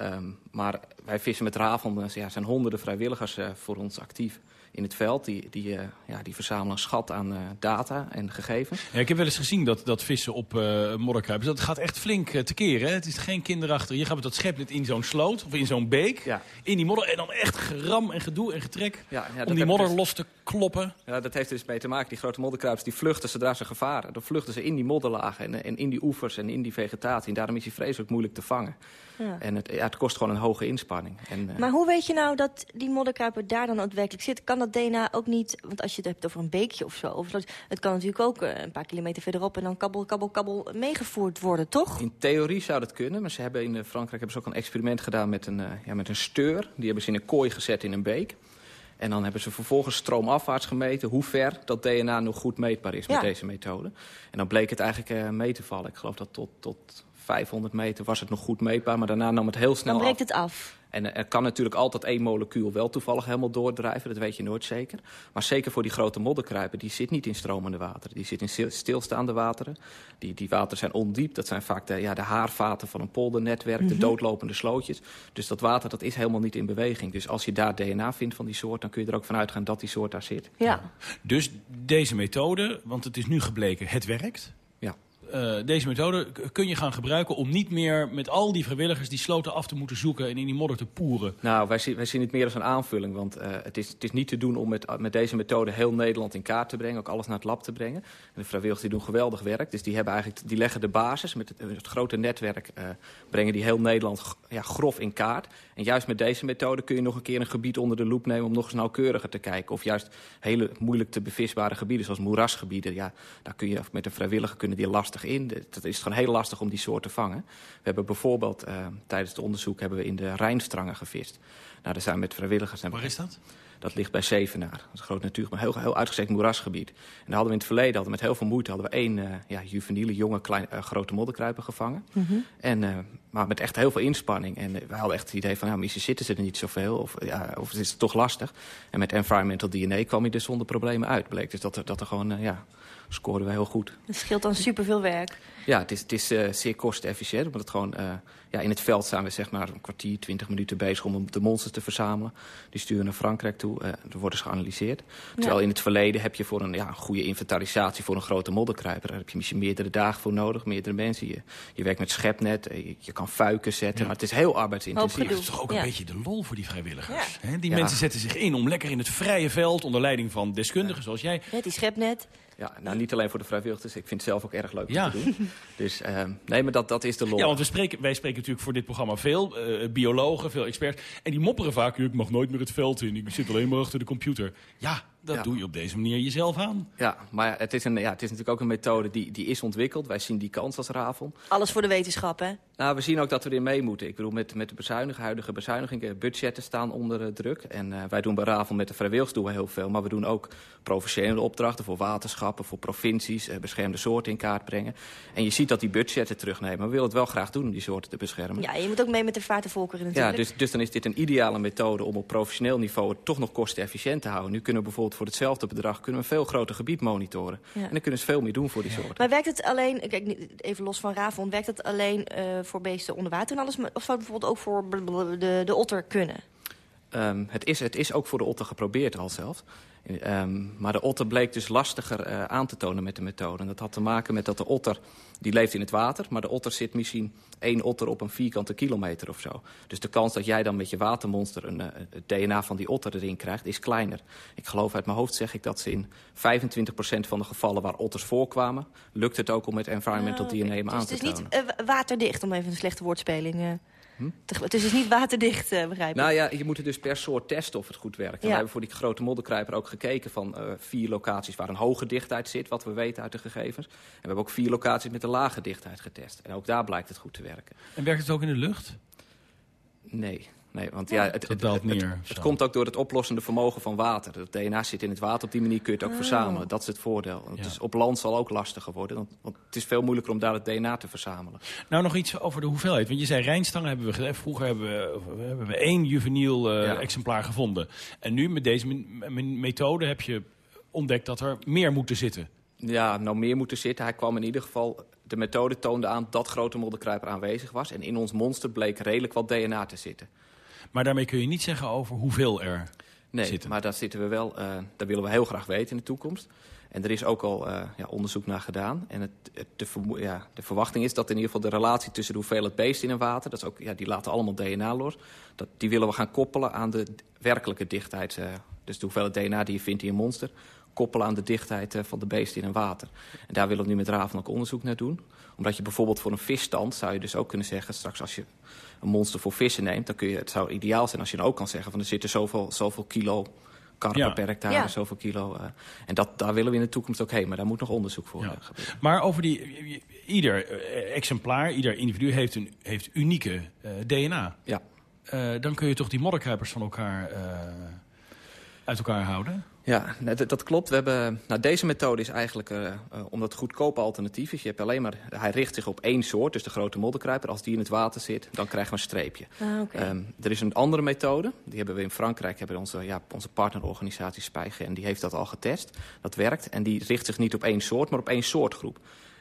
Um, maar wij vissen met Ravel, er ja, zijn honderden vrijwilligers uh, voor ons actief in het veld. Die, die, uh, ja, die verzamelen een schat aan uh, data en gegevens. Ja, ik heb wel eens gezien dat, dat vissen op uh, modderkruipers, dat gaat echt flink te keren. Hè? Het is geen kinderachtig. Je gaat met dat schepnet in zo'n sloot of in zo'n beek, ja. in die modder. En dan echt geram en gedoe en getrek ja, ja, om die modder dus, los te kloppen. Ja, dat heeft er dus mee te maken. Die grote modderkruipers die vluchten zodra ze gevaren. Dan vluchten ze in die modderlagen en, en in die oevers en in die vegetatie. En daarom is hij vreselijk moeilijk te vangen. Ja. En het, ja, het kost gewoon een hoge inspanning. En, maar hoe weet je nou dat die modderkruiper daar dan ook werkelijk zit? Kan dat DNA ook niet, want als je het hebt over een beekje of zo... Of, het kan natuurlijk ook uh, een paar kilometer verderop... en dan kabbel, kabbel, kabbel meegevoerd worden, toch? In theorie zou dat kunnen, maar ze hebben in Frankrijk hebben ze ook een experiment gedaan met een, uh, ja, met een steur. Die hebben ze in een kooi gezet in een beek. En dan hebben ze vervolgens stroomafwaarts gemeten hoe ver dat DNA nog goed meetbaar is ja. met deze methode. En dan bleek het eigenlijk uh, mee te vallen. Ik geloof dat tot... tot 500 meter was het nog goed meetbaar, maar daarna nam het heel snel Dan breekt af. het af. En er kan natuurlijk altijd één molecuul wel toevallig helemaal doordrijven. Dat weet je nooit zeker. Maar zeker voor die grote modderkruiper, die zit niet in stromende wateren. Die zit in stilstaande wateren. Die, die wateren zijn ondiep. Dat zijn vaak de, ja, de haarvaten van een poldernetwerk, de Mhm. doodlopende slootjes. Dus dat water dat is helemaal niet in beweging. Dus als je daar DNA vindt van die soort, dan kun je er ook van uitgaan dat die soort daar zit. Ja. Dus deze methode, want het is nu gebleken, het werkt. Eh, deze methode kun je gaan gebruiken om niet meer met al die vrijwilligers die sloten af te moeten zoeken en in die modder te poeren. Nou, wij zien, wij zien het meer als een aanvulling. Want eh, het, is, het is niet te doen om met, met deze methode heel Nederland in kaart te brengen. Ook alles naar het lab te brengen. En de vrijwilligers die doen geweldig werk. Dus die, hebben eigenlijk, die leggen de basis. Met het, grote netwerk eh, brengen die heel Nederland ja, grof in kaart. En juist met deze methode kun je nog een keer een gebied onder de loep nemen... om nog eens nauwkeuriger te kijken. Of juist hele moeilijk te bevisbare gebieden, zoals moerasgebieden. Ja, daar kun je met een vrijwilliger kunnen die er in. Het is gewoon heel lastig om die soort te vangen. We hebben bijvoorbeeld eh, tijdens het onderzoek hebben we in de Rijnstrangen gevist. Nou, daar zijn we met vrijwilligers... Waar is dat? Dat ligt bij Zevenaar. Dat is een groot natuur, maar heel, heel uitgezekt moerasgebied. En daar hadden we in het verleden, hadden we met heel veel moeite... hadden we één eh, ja, juveniele, jonge, klein, eh, grote modderkruiper gevangen. En, eh, maar met echt heel veel inspanning. En we hadden echt het idee van, nou, misschien zitten ze er niet zoveel. Of, ja, of is het toch lastig. En met environmental DNA kwam hij er zonder problemen uit. Bleek dus dat dat er gewoon, eh, ja, scoorden we heel goed. Dat scheelt dan superveel werk. Ja, het is, het is eh, zeer kostenefficiënt. Omdat het gewoon, eh, ja, in het veld zijn we zeg maar een kwartier, twintig minuten bezig om de monsters te verzamelen. Die sturen naar Frankrijk toe. eh er worden ze geanalyseerd. Terwijl in het verleden heb je voor een, ja, goede inventarisatie voor een grote modderkruiper. Daar heb je misschien meerdere dagen voor nodig, meerdere mensen. Je, je werkt met schepnet, je, je kan fuiken zetten. Maar het is heel arbeidsintensief. Dat is toch ook een beetje de lol voor die vrijwilligers. Hè? Die Ja. mensen zetten zich in om lekker in het vrije veld... onder leiding van deskundigen zoals jij... Net die schepnet. Ja, nou niet alleen voor de vrijwilligers. Ik vind het zelf ook erg leuk Ja. om te doen. Dus ehm, nee, maar dat, dat is de lol. Ja, want we spreken, wij spreken natuurlijk voor dit programma veel eh, biologen, veel experts. En die mopperen vaak, ik mag nooit meer het veld in, ik zit alleen maar achter de computer. Ja, dat Ja. doe je op deze manier jezelf aan. Ja, maar het, is een, ja, het is natuurlijk ook een methode die, die is ontwikkeld. Wij zien die kans als Ravon. Alles voor de wetenschap, hè? Nou, we zien ook dat we erin mee moeten. Ik bedoel, met, met de bezuinigen, huidige bezuinigingen, budgetten staan onder eh, druk. En eh, wij doen bij Ravon met de vrijwilligers doen we heel veel. Maar we doen ook professionele opdrachten voor waterschappen, voor provincies, eh, beschermde soorten in kaart brengen. En je ziet dat die budgetten terugnemen. Maar we willen het wel graag doen om die soorten te beschermen. Ja, je moet ook mee met de vaart en volkeren Ja, natuurlijk. dus, dus dan is dit een ideale methode om op professioneel niveau het toch nog kostenefficiënt te houden. Nu kunnen we bijvoorbeeld voor hetzelfde bedrag kunnen we een veel groter gebied monitoren. Ja. En dan kunnen ze veel meer doen voor die soorten. Maar werkt het alleen, kijk, even los van Ravon, werkt het alleen eh, voor beesten onder water en alles? Of zou het bijvoorbeeld ook voor de, de otter kunnen? Ehm, het, is, het is ook voor de otter geprobeerd al zelf. Ehm, maar de otter bleek dus lastiger eh, aan te tonen met de methode. En dat had te maken met dat de otter, die leeft in het water... maar de otter zit misschien één otter op een vierkante kilometer of zo. Dus de kans dat jij dan met je watermonster een, eh, het DNA van die otter erin krijgt... is kleiner. Ik geloof uit mijn hoofd zeg ik dat ze in 25% van de gevallen waar otters voorkwamen... lukt het ook om met environmental Oh, DNA Dus aan het te is tonen. niet eh, waterdicht, om even een slechte woordspeling ge- Het is dus niet waterdicht, eh, begrijp ik. Nou ja, je moet het dus per soort testen of het goed werkt. En Ja. we hebben voor die grote modderkruiper ook gekeken van eh, vier locaties waar een hoge dichtheid zit, wat we weten uit de gegevens. En we hebben ook vier locaties met een lage dichtheid getest. En ook daar blijkt het goed te werken. En werkt het ook in de lucht? Nee. Nee, want ja, het, het, daalt het- het- neer, het zo. komt ook door het oplossende vermogen van water. Het DNA zit in het water, op die manier kun je het ook Oh. verzamelen. Dat is het voordeel. Het is, op land zal ook lastiger worden, want, want het is veel moeilijker om daar het DNA te verzamelen. Nou, nog iets over de hoeveelheid. Want je zei Rijnstangen hebben we gedaan. Vroeger hebben we, hebben we één juveniel eh, Ja. exemplaar gevonden. En nu met deze me- me- methode heb je ontdekt dat er meer moeten zitten. Ja, nou meer moeten zitten. Hij kwam in ieder geval... De methode toonde aan dat grote modderkruiper aanwezig was. En in ons monster bleek redelijk wat DNA te zitten. Maar daarmee kun je niet zeggen over hoeveel er Nee, zitten. maar daar zitten we wel... eh daar willen we heel graag weten in de toekomst. En er is ook al eh, ja, onderzoek naar gedaan. En het, het- de, ja, de verwachting is dat in ieder geval de relatie tussen de hoeveelheid beest in een water... Dat is ook, ja, die laten allemaal DNA los. Dat, die willen we gaan koppelen aan de werkelijke dichtheid. eh, dus de hoeveelheid DNA die je vindt in je monster... koppelen aan de dichtheid van de beesten in een water. En daar willen we nu met Raven ook onderzoek naar doen. Omdat je bijvoorbeeld voor een visstand zou je dus ook kunnen zeggen... straks als je een monster voor vissen neemt... dan kun je, het zou ideaal zijn als je dan ook kan zeggen... van er zitten zoveel, zoveel kilo karper Ja. per hectare, Ja. zoveel kilo. eh, en dat, daar willen we in de toekomst ook heen. Maar daar moet nog onderzoek voor Ja. eh, gebeuren. Maar over die, ieder eh, exemplaar, ieder individu heeft een heeft unieke eh, DNA. Ja. Eh, dan kun je toch die modderkruipers van elkaar eh, uit elkaar houden? Ja, dat, klopt. We hebben, nou, deze methode is eigenlijk, uh, uh, omdat het goedkope alternatief is. Je hebt alleen maar, hij richt zich op één soort, dus de grote modderkruiper. Als die in het water zit, dan krijgen we een streepje. Ah, okay. um, er is een andere methode, die hebben we in Frankrijk, hebben onze, ja, onze partnerorganisatie Spijgen, die heeft dat al getest. Dat werkt en die richt zich niet op één soort, maar op één soortgroep.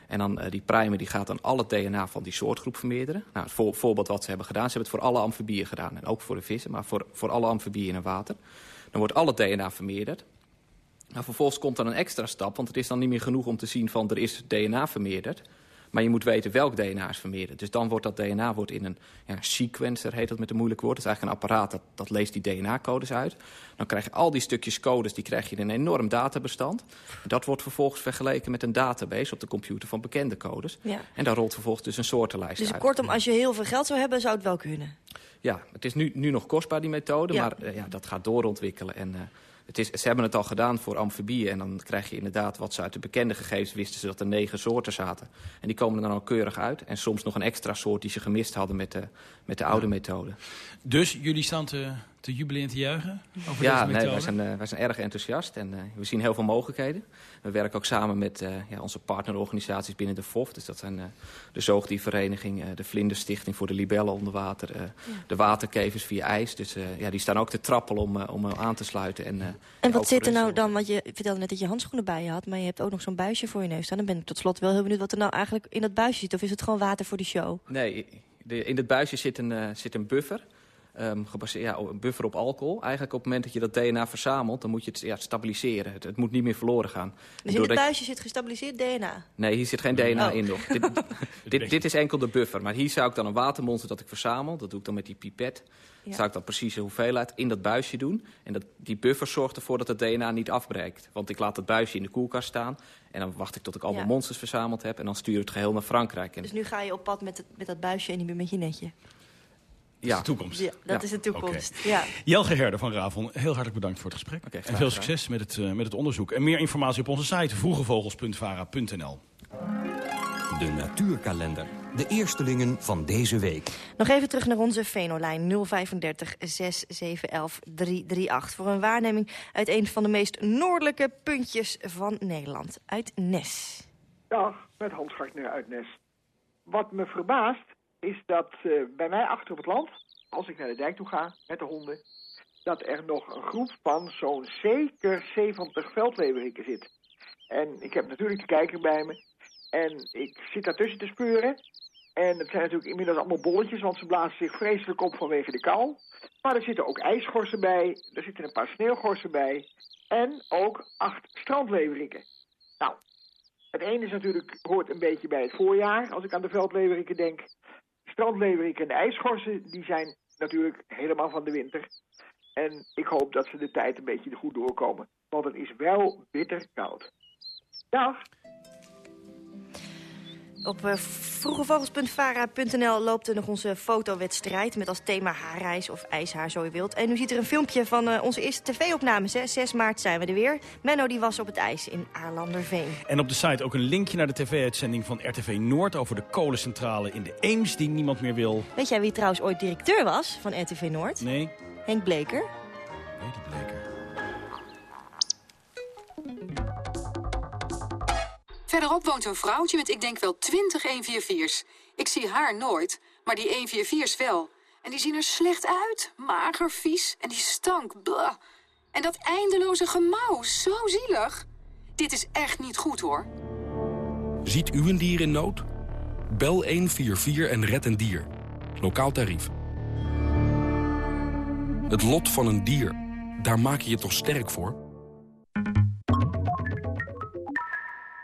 En dan uh, die primer die gaat dan al het DNA van die soortgroep vermeerderen. Nou, het voor, voorbeeld wat ze hebben gedaan, ze hebben het voor alle amfibieën gedaan. En ook voor de vissen, maar voor, voor alle amfibieën in het water. Dan wordt al het DNA vermeerderd. Nou, vervolgens komt dan een extra stap, want het is dan niet meer genoeg om te zien van er is DNA vermeerderd. Maar je moet weten welk DNA is vermeerderd. Dus dan wordt dat DNA wordt in een ja, sequencer, heet dat met een moeilijk woord. Dat is eigenlijk een apparaat dat, dat leest die DNA-codes uit. Dan krijg je al die stukjes codes, die krijg je in een enorm databestand. Dat wordt vervolgens vergeleken met een database op de computer van bekende codes. Ja. En daar rolt vervolgens dus een soortenlijst dus uit. kortom, als je heel veel geld zou hebben, zou het wel kunnen? Ja, het is nu, nu nog kostbaar, die methode. Ja. Maar uh, ja, dat gaat doorontwikkelen. En, uh, het is, ze hebben het al gedaan voor amfibieën. En dan krijg je inderdaad wat ze uit de bekende gegevens wisten... ze dat er negen soorten zaten. En die komen er dan al keurig uit. En soms nog een extra soort die ze gemist hadden met de, met de oude Ja. methode. Dus jullie staan te, te jubelen en te juichen over Ja, deze nee, wij, zijn, uh, wij zijn erg enthousiast en uh, we zien heel veel mogelijkheden. We werken ook samen met uh, ja, onze partnerorganisaties binnen de FOF. Dus dat zijn uh, de Zoogdiervereniging, uh, de Vlinderstichting voor de Libellen onder water... Uh, ja. de waterkevers via ijs. Dus uh, ja, die staan ook te trappelen om, uh, om aan te sluiten. En, uh, en wat zit er nou dan, want je vertelde net dat je handschoenen bij je had... maar je hebt ook nog zo'n buisje voor je neus staan. Dan ben ik tot slot wel heel benieuwd wat er nou eigenlijk in dat buisje zit. Of is het gewoon water voor de show? Nee, de, in het buisje zit een, uh, zit een buffer... Um, gebaseerd, ja, een buffer op alcohol. Eigenlijk op het moment dat je dat DNA verzamelt, dan moet je het ja, stabiliseren. Het, het moet niet meer verloren gaan. Dus in het buisje zit gestabiliseerd DNA? Nee, hier zit geen DNA oh. in nog. dit, dit, dit, is enkel de buffer. Maar hier zou ik dan een watermonster dat ik verzamel. Dat doe ik dan met die pipet. Ja. Zou ik dan precieze hoeveelheid in dat buisje doen. En dat, die buffer zorgt ervoor dat het DNA niet afbreekt. Want ik laat het buisje in de koelkast staan. En dan wacht ik tot ik allemaal ja. monsters verzameld heb. En dan stuur ik het geheel naar Frankrijk. En dus nu ga je op pad met, het, met dat buisje en niet meer met je netje? Ja. de toekomst. Ja, dat ja. is de toekomst. Okay. Ja. Jelge Herder van Ravon, heel hartelijk bedankt voor het gesprek. Okay, en veel succes met het, uh, met het onderzoek. En meer informatie op onze site vroegevogels.vara.nl. De natuurkalender. De eerstelingen van deze week. Nog even terug naar onze Venolijn 035 6711 338... voor een waarneming uit een van de meest noordelijke puntjes van Nederland. Uit Nes. Dag, met Hans Gartner uit Nes. Wat me verbaast is dat uh, bij mij achter op het land, als ik naar de dijk toe ga met de honden, dat er nog een groep van zo'n zeker 70 veldleeuweriken zit. En ik heb natuurlijk de kijker bij me en ik zit daartussen te speuren. En het zijn natuurlijk inmiddels allemaal bolletjes, want ze blazen zich vreselijk op vanwege de kou. Maar er zitten ook ijsgorsen bij, er zitten een paar sneeuwgorsen bij en ook acht strandleeuweriken. Nou, het ene is natuurlijk, hoort een beetje bij het voorjaar, als ik aan de veldleeuweriken denk strandleeuweriken en de ijsgorsen, die zijn natuurlijk helemaal van de winter. En ik hoop dat ze de tijd een beetje goed doorkomen. Want het is wel bitter koud. Dag! Op uh, vroegevogels.vara.nl loopt er nog onze fotowedstrijd... met als thema haarreis of ijshaar, zo je wilt. En nu ziet er een filmpje van uh, onze eerste tv-opnames. 6 maart zijn we er weer. Menno die was op het ijs in Aarlanderveen. En op de site ook een linkje naar de tv-uitzending van RTV Noord... over de kolencentrale in de Eems die niemand meer wil. Weet jij wie trouwens ooit directeur was van RTV Noord? Nee. Henk Bleker. Nee, die Bleker. Verderop woont een vrouwtje met ik denk wel 20 144's. Ik zie haar nooit, maar die 144's wel. En die zien er slecht uit, mager, vies en die stank. Blah. En dat eindeloze gemauw, zo zielig. Dit is echt niet goed, hoor. Ziet u een dier in nood? Bel 144 en red een dier. Lokaal tarief. Het lot van een dier, daar maak je je toch sterk voor?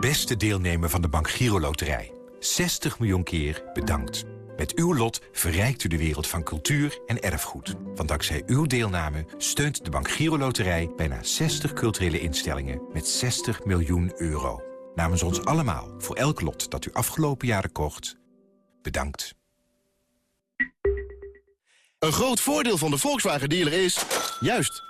Beste deelnemer van de Bank Giro Loterij. 60 miljoen keer bedankt. Met uw lot verrijkt u de wereld van cultuur en erfgoed. Want dankzij uw deelname steunt de Bank Giro Loterij... bijna 60 culturele instellingen met 60 miljoen euro. Namens ons allemaal, voor elk lot dat u afgelopen jaren kocht... bedankt. Een groot voordeel van de Volkswagen dealer is... juist,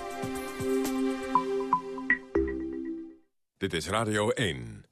Dit is Radio 1.